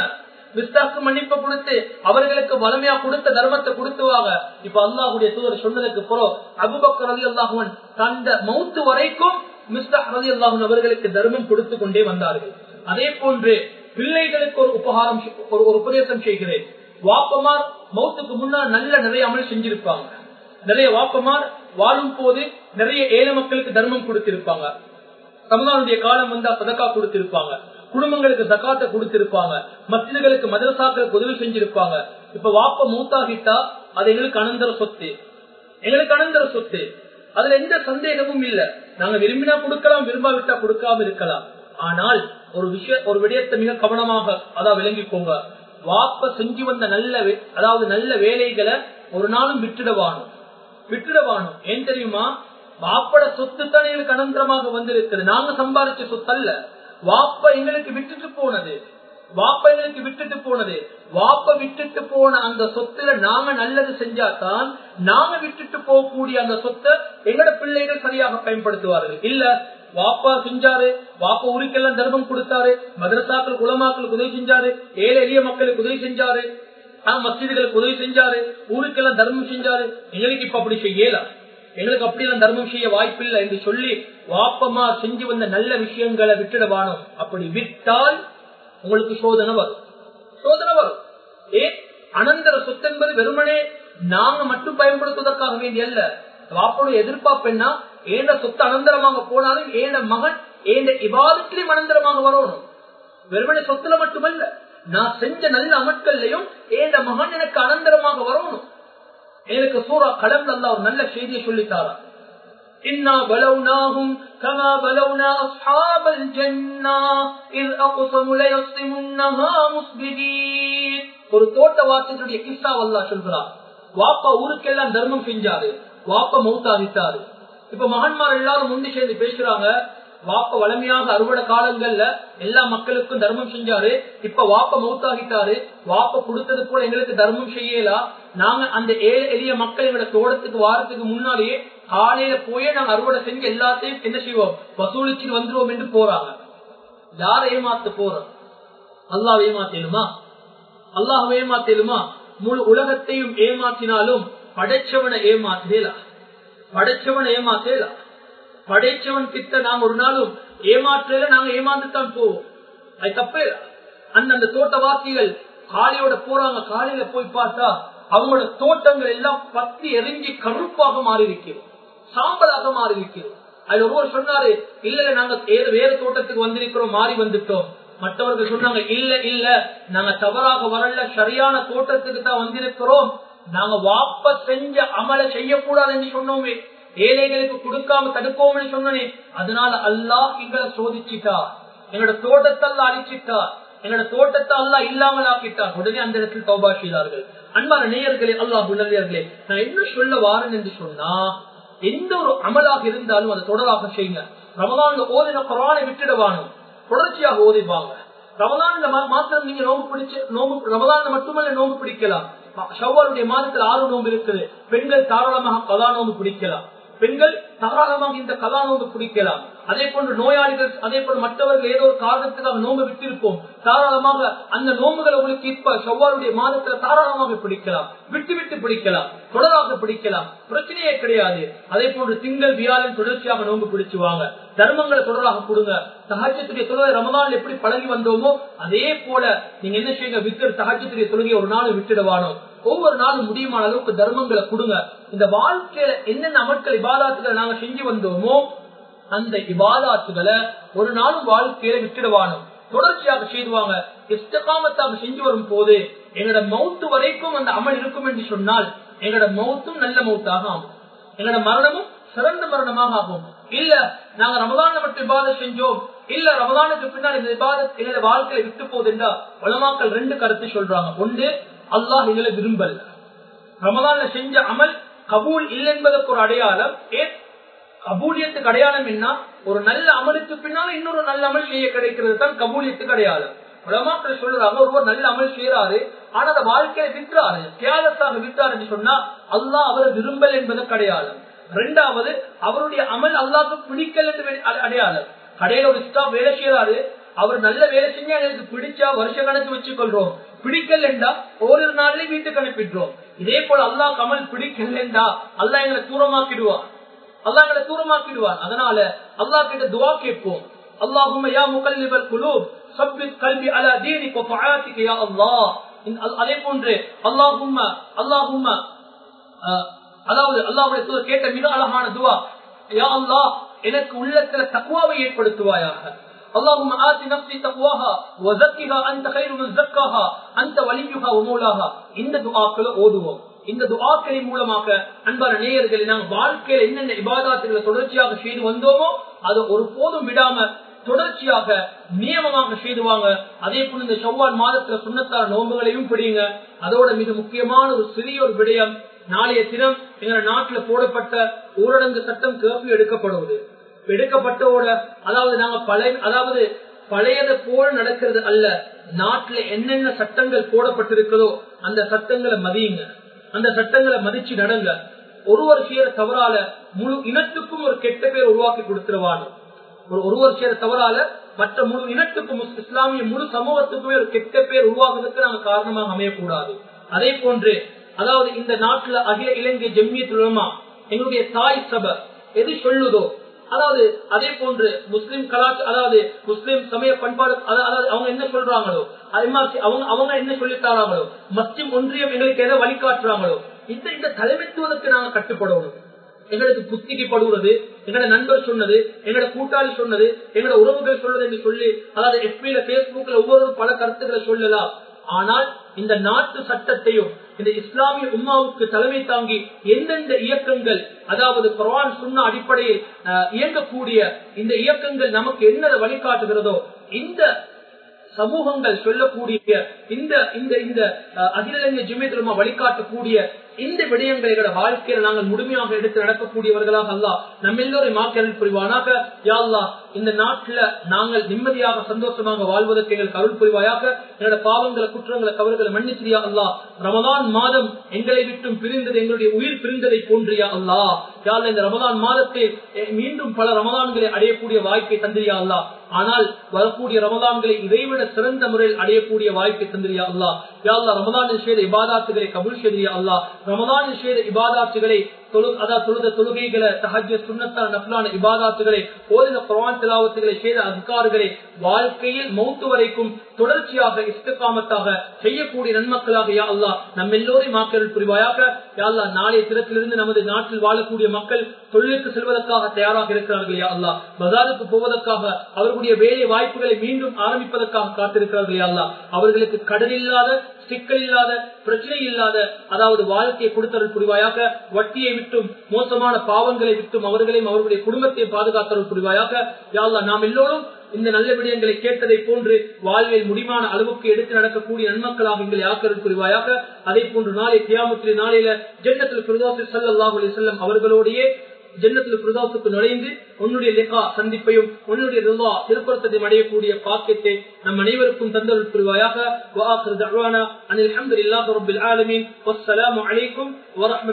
மிஸ்தாக்கு மன்னிப்பு கொடுத்து அவர்களுக்கு வளமையா கொடுத்த தர்மத்தை கொடுத்துவாங்க இப்ப அல்லாஹுடைய தூதர் சொன்னதுக்கு புறம் அபுபக்கர் அலி அல்லாஹுவன் தந்த மௌத்து வரைக்கும் மிஸ்தாக் அலி அல்லாஹன் அவர்களுக்கு தர்மம் கொடுத்து கொண்டே வந்தார்கள். அதே போன்று பிள்ளைகளுக்கு ஒரு உபகாரம் ஒரு ஒரு உபதேசம் செய்கிறேன். வாப்பமார் மௌத்துக்கு முன்னால் நல்ல நிறைய அமல் செஞ்சிருப்பாங்க. நிறைய வாப்பமார் வாழும் போது நிறைய ஏழை மக்களுக்கு தர்மம் கொடுத்திருப்பாங்க. ரமதானுடைய காலம் வந்தா சதக்கா கொடுத்திருப்பாங்க. குடும்பங்களுக்கு ஜக்காத்தை கொடுத்திருப்பாங்க. மசிதர்களுக்கு மதரசாக்களுக்கு உதவி செஞ்சிருப்பாங்க. இப்ப வாப்ப மூத்தாகிட்டா அது எங்களுக்கு அனந்தர சொத்து. எங்களுக்கு அனந்தர சொத்து. அதுல எந்த சந்தேகமும் இல்ல. நாங்க விரும்பினா கொடுக்கலாம் விரும்பாவிட்டா கொடுக்காம இருக்கலாம். ஆனால் ஒரு விஷய ஒரு விடயத்தை மிக கவனமாக அதான் விளங்கிக்கோங்க. வாப்ப செஞ்சு வந்த நல்ல அதாவது நல்ல வேலைகளை ஒரு நாளும் விட்டுடவானும். விட்டுடவானும். ஏன் தெரியுமா? வாப்பட சொத்து தான் எங்களுக்கு அனந்தரமாக வந்திருக்கிறது. நாங்க சம்பாதிச்ச சொத்து அல்ல வாப்ப எங்களுக்கு விட்டுட்டு போனது. வாப்ப எங்களுக்கு விட்டுட்டு போனது. வாப்ப விட்டுட்டு போன அந்த சொத்துல நாங்க நல்லது செஞ்சாதான் நாங்க விட்டுட்டு போகக்கூடிய அந்த சொத்தை எங்கட பிள்ளைகள் சரியாக பயன்படுத்துவார்கள். இல்ல வாப்பா செஞ்சாரு வாப்பா ஊருக்கெல்லாம் தர்மம் கொடுத்தாரு மதரசாக்கள் குளமாக்களுக்கு உதவி செஞ்சாரு ஏழை எளிய மக்களுக்கு உதவி செஞ்சாரு மசிதிகளுக்கு உதவி செஞ்சாரு ஊருக்கெல்லாம் தர்மம் செஞ்சாரு. எங்களுக்கு இப்ப அப்படி செய்யலாம் எங்களுக்கு அப்படியெல்லாம் தர்மம் செய்ய வாய்ப்பில்லை என்று சொல்லி வாப்பமா செஞ்சு வந்த நல்ல விஷயங்களை விட்டுடுவானோ அப்படி விட்டால் உங்களுக்கு சோதனை வரும். சோதனை வரும். ஏ அனந்தர சொத்து என்பது வெறுமனே நாங்க மட்டும் பயன்படுத்துவதற்காக வேண்டிய அல்ல. வாப்போட எதிர்பார்ப்பு ஏன சொத்து அனந்தரமாக போனாலும் ஏன மகன் ஏன இவாதத்திலும் அனந்தரமாக வரணும். வெறுமனே சொத்துல மட்டுமல்ல. நான் செஞ்ச நல்ல அமட்கள்லையும் ஏன மகன் எனக்கு அனந்தரமாக வரணும். எனக்கு சூறா கலம் நல்ல ஒரு நல்ல செய்தியை சொல்லித்தாரா إنا بلوناهم كما بلونا أصحاب الجنة إذ أقسموا ليصمنها مصبدين ஒரு தோட்டவாசனுடைய கிஸ்ஸா வல்லா சொல்கிறார் வாப்பா ஊருக்கெல்லாம் தர்மம் செஞ்சாரு வாப்பா மௌத்தாகிட்டாரு இப்ப மகன்மார் எல்லாரும் முந்தி சேர்ந்து பேசுறாங்க வாப்ப வளமையாக அறுவடை காலங்கள்ல எல்லா மக்களுக்கும் தர்மம் செஞ்சாரு. இப்ப வாப்ப மௌத்தாகிட்டாரு வாப்ப கொடுத்தது போல எங்களுக்கு தர்மம் செய்யலாம் நாங்க அந்த ஏழை எளிய மக்கள் எங்களோட தோட்டத்துக்கு வாரத்துக்கு முன்னாடியே காலையில போயே நாங்க அறுவடை செஞ்சு எல்லாத்தையும் என்ன செய்வோம்? வசூலிச்சுட்டு வந்துருவோம் என்று போறாங்க. யார ஏமாத்த போறோம்? அல்லாஹ் ஏமாத்தேலுமா? அல்லாஹ் ஏமாத்தேலுமா? முழு உலகத்தையும் ஏமாத்தினாலும் படைச்சவனை ஏமாத்தேலா படைச்சவனை ஏமாத்தேலா படைச்சவன் கிட்ட நாங்க ஒரு நாளும் ஏமாற்றல நாங்க ஏமாந்துதான் போவோம். அது தப்பே. அந்தந்த தோட்டவாசிகள் காலையோட போறாங்க. காலையில போய் பார்த்தா அவங்களோட தோட்டங்கள் எல்லாம் பத்தி எரிஞ்சு கருப்பாக மாறி சாம்பலாக மாறி இருக்கிறோம் அதுல ஒருவர் சொன்னாரு இல்ல நாங்க வேற தோட்டத்துக்கு வந்திருக்கிறோம் மாறி வந்துட்டோம். மற்றவர்கள் சொன்னாங்க இல்ல இல்ல நாங்க தவறாக வரல. சரியான தோட்டத்துக்கு தான் வந்திருக்கிறோம். நாங்க வாப்ப செஞ்ச அமலை செய்யக்கூடாது என்று சொன்னோமே. ஏழைகளுக்கு கொடுக்காம தடுப்போம்னு சொன்னனே அதனால அல்லாஹ் எங்களை சோதிச்சுட்டா எங்களோட தோட்டத்தை அல்ல அழிச்சிட்டா எங்களோட தோட்டத்தை அல்லா இல்லாமல் ஆக்கிட்டார். உடனே அந்த இடத்தில் தௌபா செய்தார்கள். அன்பான நேயர்களே அல்லாஹ் உணர்வியர்களே நான் என்ன சொல்ல வாரன் என்று சொன்னா எந்த ஒரு அமலாக இருந்தாலும் அதை தொடராக செய்யுங்க. ரமதான்ல ஓதின குரானை விட்டுடுவானோ தொடர்ச்சியாக ஓதிப்பாங்க ரமதான்ல மாத்திரம் நீங்க நோம்பு பிடிச்சு நோம்பு ரமதான்ல மட்டுமல்ல நோம்பு பிடிக்கலாம். ஷவ்வாலுடைய மாதத்தில் ஆறு நோம்பு இருக்குது. பெண்கள் தாராளமாக கலா நோம்பு பிடிக்கலாம். பெண்கள் தாராளமாக இந்த கலா நோன்பு பிடிக்கலாம். அதே போன்று நோயாளிகள் அதே போன்று மற்றவர்கள் ஏதோ ஒரு காரணத்துக்காக நோன்பு விட்டிருப்போம். தாராளமாக அந்த நோம்புகளை உங்களுக்கு இப்ப செவ்வாருடைய மாதத்துல தாராளமாக பிடிக்கலாம். விட்டு விட்டு பிடிக்கலாம். தொடராக பிடிக்கலாம். பிரச்சனையே கிடையாது. அதே போன்று திங்கள் வியாழன் தொடர்ச்சியாக நோன்பு பிடிச்சுவாங்க. தர்மங்களை தொடராக கொடுங்க. சகாஜத்துடைய தொழுகை ரமதான் எப்படி பழகி வந்தோமோ அதே போல நீங்க என்ன செய்யுங்க? விக்கிற சகாஜத்துடைய தொழுகையை ஒரு நாள் விட்டுடுவானோ? ஒவ்வொரு நாளும் முடியுமான அளவுக்கு தர்மங்களை கொடுங்க. இந்த வாழ்க்கையில என்னென்ன அமட்கள் இபாதாத்துகளை நாங்க நாங்கள் செஞ்சு வந்தோமோ அந்த இபாதாத்துகளை ஒரு நாளும் வாழ்க்கையில விட்டுடுவானோ. தொடர்ச்சியாக செய்துவாங்க. இஷ்டகாமத்தாக செஞ்சு வரும் போது எங்களோட மௌத்து வரைக்கும் அந்த அமல் இருக்கும் என்று சொன்னால் எங்களோட மௌத்தும் நல்ல மௌத்தாக ஆகும். எங்களோட மரணமும் சிறந்த மரணமாக ஆகும். இல்ல நாங்க ரமதான மட்டும் இபாத செஞ்சோம். இல்ல ரமதானுக்கு பின்னால் இந்த இபாதத் எங்களோட வாழ்க்கையில விட்டு போகுது உலமாக்கள் ரெண்டு கருத்து சொல்றாங்க. ஒன்று அல்லாஹ் எங்களை விரும்பல். ரமதான்ல செஞ்ச அமல் கபூல் இல்லை என்பதற்கு ஒரு அடையாளம் கபூலியத்துக்கு அடையாளம் என்ன? ஒரு நல்ல அமலுக்கு பின்னால இன்னொரு நல்ல அமல் செய்ய கிடைக்கிறது தான் கபூலியத்துக்கு அடையாளம் உலமாக்கள் சொல்றாங்க ஒருவர் நல்ல அமல் செய்யறாரு ஆனா அந்த வாழ்க்கையை விற்றாரு தியாகத்தாக விட்டாரு சொன்னா அல்லாஹ் அவரை விரும்பல் என்பது அடையாளம் இரண்டாவது அவருடைய அமல் அல்லாக்கு பிடிக்கல் என்று அடையாளம். கடையில ஒரு ஸ்டாப் வேலை செய்யறாரு அவர் நல்ல வேலை செஞ்சா எனக்கு பிடிச்சா வருஷ கணக்கு வச்சு கொள்றோம் என்றா ஓரிரு நாள்லயும் வீட்டுக்கு அனுப்பிடுறோம். இதே போல அல்லாஹ் கமல் பிடிக்கலண்டா அல்லாஹ் எங்களை தூரமாக்கிடுவான். அல்லாஹ் எங்களை தூரமாக்கிடுவான் அதனால அல்லாஹ் கிட்ட துவா கேட்போம் அல்லாஹும்ம யா முகல்லிபல் குலூப் சப்பித் கல்வி அலா தீனிக் வ ஃபஆத்திக யா அல்லாஹ் அதே போன்று அல்லாஹும்ம அல்லாஹும்ம அதாவது அல்லாஹ்வுடைய தூதர் கேட்ட மிக அழகான துவா யா அல்லாஹ் எனக்கு உள்ளத்துல தக்வாவை ஏற்படுத்துவாயாக اللهم آت نفسي تقواها وزكها أنت خير من زكاها أنت وليها ومولاها இந்த துஆக்களை ஓதுவோம் இந்த துவாக்களின் மூலமாக அன்பான நேயர்களை நாங்கள் வாழ்க்கையில் என்னென்ன இபாதாத்துகளை தொடர்ச்சியாக செய்து வந்தோமோ அதை ஒரு போதும் விடாம தொடர்ச்சியாக நியமமாக செய்துவாங்க அதே போல இந்த செவ்வால் மாதத்துல சுண்ணத்தார நோம்புகளையும் பிடிங்க. அதோட மிக முக்கியமான ஒரு சிறிய ஒரு விடயம் நாளைய தினம் எங்க நாட்டுல போடப்பட்ட ஊரடங்கு சட்டம் கேர்ஃபியூ எடுக்கப்படுவது. எடுக்கப்பட்டோட அதாவது நாங்க பழைய அதாவது பழையதை போல நடக்கிறது அல்ல நாட்டுல என்னென்ன சட்டங்கள் போடப்பட்டிருக்கிறதோ அந்த சட்டங்களை மதியுங்க. அந்த சட்டங்களை மதிச்சு நடங்க. ஒருவர் செய்யற தவறால முழு இனத்துக்கும் ஒரு கெட்ட பேர் உருவாக்கி கொடுத்துருவாங்க ஒரு ஒருவர் செய்யற தவறால மற்ற முழு இனத்துக்கும் இஸ்லாமிய முழு சமூகத்துக்குமே ஒரு கெட்ட பேர் உருவாக்குறதுக்கு நாங்க காரணமாக அமையக்கூடாது. அதே போன்று அதாவது இந்த நாட்டுல அகில இலங்கை ஜெம்மியத்துலமா எங்களுடைய தாய் சபை எது சொல்லுதோ அதாவது அதே போன்று முஸ்லிம் கலாச்சார அதாவது முஸ்லிம் சமய பண்பாடு அதாவது அவங்க என்ன சொல்றாங்களோ அவங்க அவங்க என்ன சொல்லித்தாராங்களோ மஸ்ஜிம் ஒன்றியம் எங்களுக்கு எதை வழிகாட்டுறாங்களோ இந்த இந்த தலைமைத்துவதற்கு நாங்க கட்டுப்படணும். எங்களுக்கு புத்திக்கு படுவது எங்களோட நண்பர் சொன்னது எங்களோட கூட்டாளி சொன்னது எங்களோட உறவுகள் சொன்னது என்று சொல்லி அதாவது எஃபில பேஸ்புக்ல ஒவ்வொரு பல கருத்துக்களை சொல்லலாம். ஆனால் இந்த நாட்டு சட்டத்தையும் இந்த இஸ்லாமிய உம்மாவுக்கு தலைமை தாங்கி எந்தெந்த இயக்கங்கள் அதாவது குரான் சொன்ன அடிப்படையில் இயங்கக்கூடிய இந்த இயக்கங்கள் நமக்கு என்ன வழிகாட்டுகிறதோ இந்த சமூகங்கள் சொல்லக்கூடிய இந்த இந்த இந்த அகில ஜிமே ஜிமேத்திரமா வழிகாட்டக்கூடிய இந்த விடயங்களை எங்களோட வாழ்க்கையில நாங்கள் முழுமையாக எடுத்து நடக்கக்கூடியவர்களாக அல்லா நம்ம எல்லோரும் மாக்கல் புரிவானாக யாழ்லா இந்த நாட்டுல நாங்கள் நிம்மதியாக சந்தோஷமாக வாழ்வதற்கு எங்களுக்கு அருள் புரிவாயாக. எங்களோட பாவங்களை குற்றங்களை கவர்களை மன்னிச்சிரியா அல்லா ரமதான் மாதம் எங்களை விட்டும் பிரிந்தது எங்களுடைய உயிர் பிரிந்ததை போன்றியா அல்லா யாழ் இந்த ரமதான் மாதத்தை மீண்டும் பல ரமதான்களை அடையக்கூடிய வாய்ப்பை தந்திரியா அல்லா ஆனால் வரக்கூடிய ரமதான்களை இதைவிட சிறந்த முறையில் அடையக்கூடிய வாய்ப்பை தந்திரியா அல்லா யாழ்லா ரமதான் செய்த இபாதாத்துகளை கபுல் செய்தியா அல்லா ரமதான் செய்த இபாதாத்துகளை தொழுத தொழுகைகளை தஹஜ சுண்ணத்தா நப்லான இபாதாத்துகளை ஓதின குரான் திலாவத்துகளை செய்த அதிகாரிகளை வாழ்க்கையில் மௌத்து வரைக்கும் தொடர்ச்சியாக இஸ்தகாமத்தாக செய்யக்கூடிய நன்மக்களாக யா அல்லா நம்ம எல்லோரையும் மக்கள் புரிவாயாக. யா அல்லா நாளைய தினத்திலிருந்து நமது நாட்டில் வாழக்கூடிய மக்கள் தொழிலுக்கு செல்வதற்காக தயாராக இருக்கிறார்கள் யா அல்லா பஜாருக்கு போவதற்காக அவர்களுடைய வேலை வாய்ப்புகளை மீண்டும் ஆரம்பிப்பதற்காக காத்திருக்கிறார்கள் யா அல்லா அவர்களுக்கு கடல் இல்லாத சிக்கல் இல்லாத பிரச்சனை இல்லாத அதாவது வாழ்க்கையை கொடுத்தல் புரிவாயாக. வட்டியை விட்டும் மோசமான பாவங்களை விட்டும் அவர்களையும் அவர்களுடைய குடும்பத்தை பாதுகாத்தல் புரிவாயாக. யாழ்லா நாம் எல்லோரும் இந்த நல்ல விடயங்களை கேட்டதை போன்று வாழ்வில் முடிவான அளவுக்கு எடுத்து நடக்கக்கூடிய நன்மக்களாக எங்களை ஆக்கல் புரிவாயாக. அதே போன்று நாளை கியாமத்திலே நாளையில ஜென்னத்தில் பிரதோசி சல்லாஹ் அலி செல்லம் அவர்களோடையே ஜென்னத்தில் பிரதாசுக்கு நுழைந்து உன்னுடைய லெகா சந்திப்பையும் உன்னுடைய ரிவா திருப்பரத்தையும் அடையக்கூடிய பாக்கியத்தை நம் அனைவருக்கும் தந்தல் புரிவாயாக. வாஹர் தஹ்வானா அனில் அஹமதுல்லாஹி ரப்பில் ஆலமீன். வஸ்ஸலாமு அலைக்கும்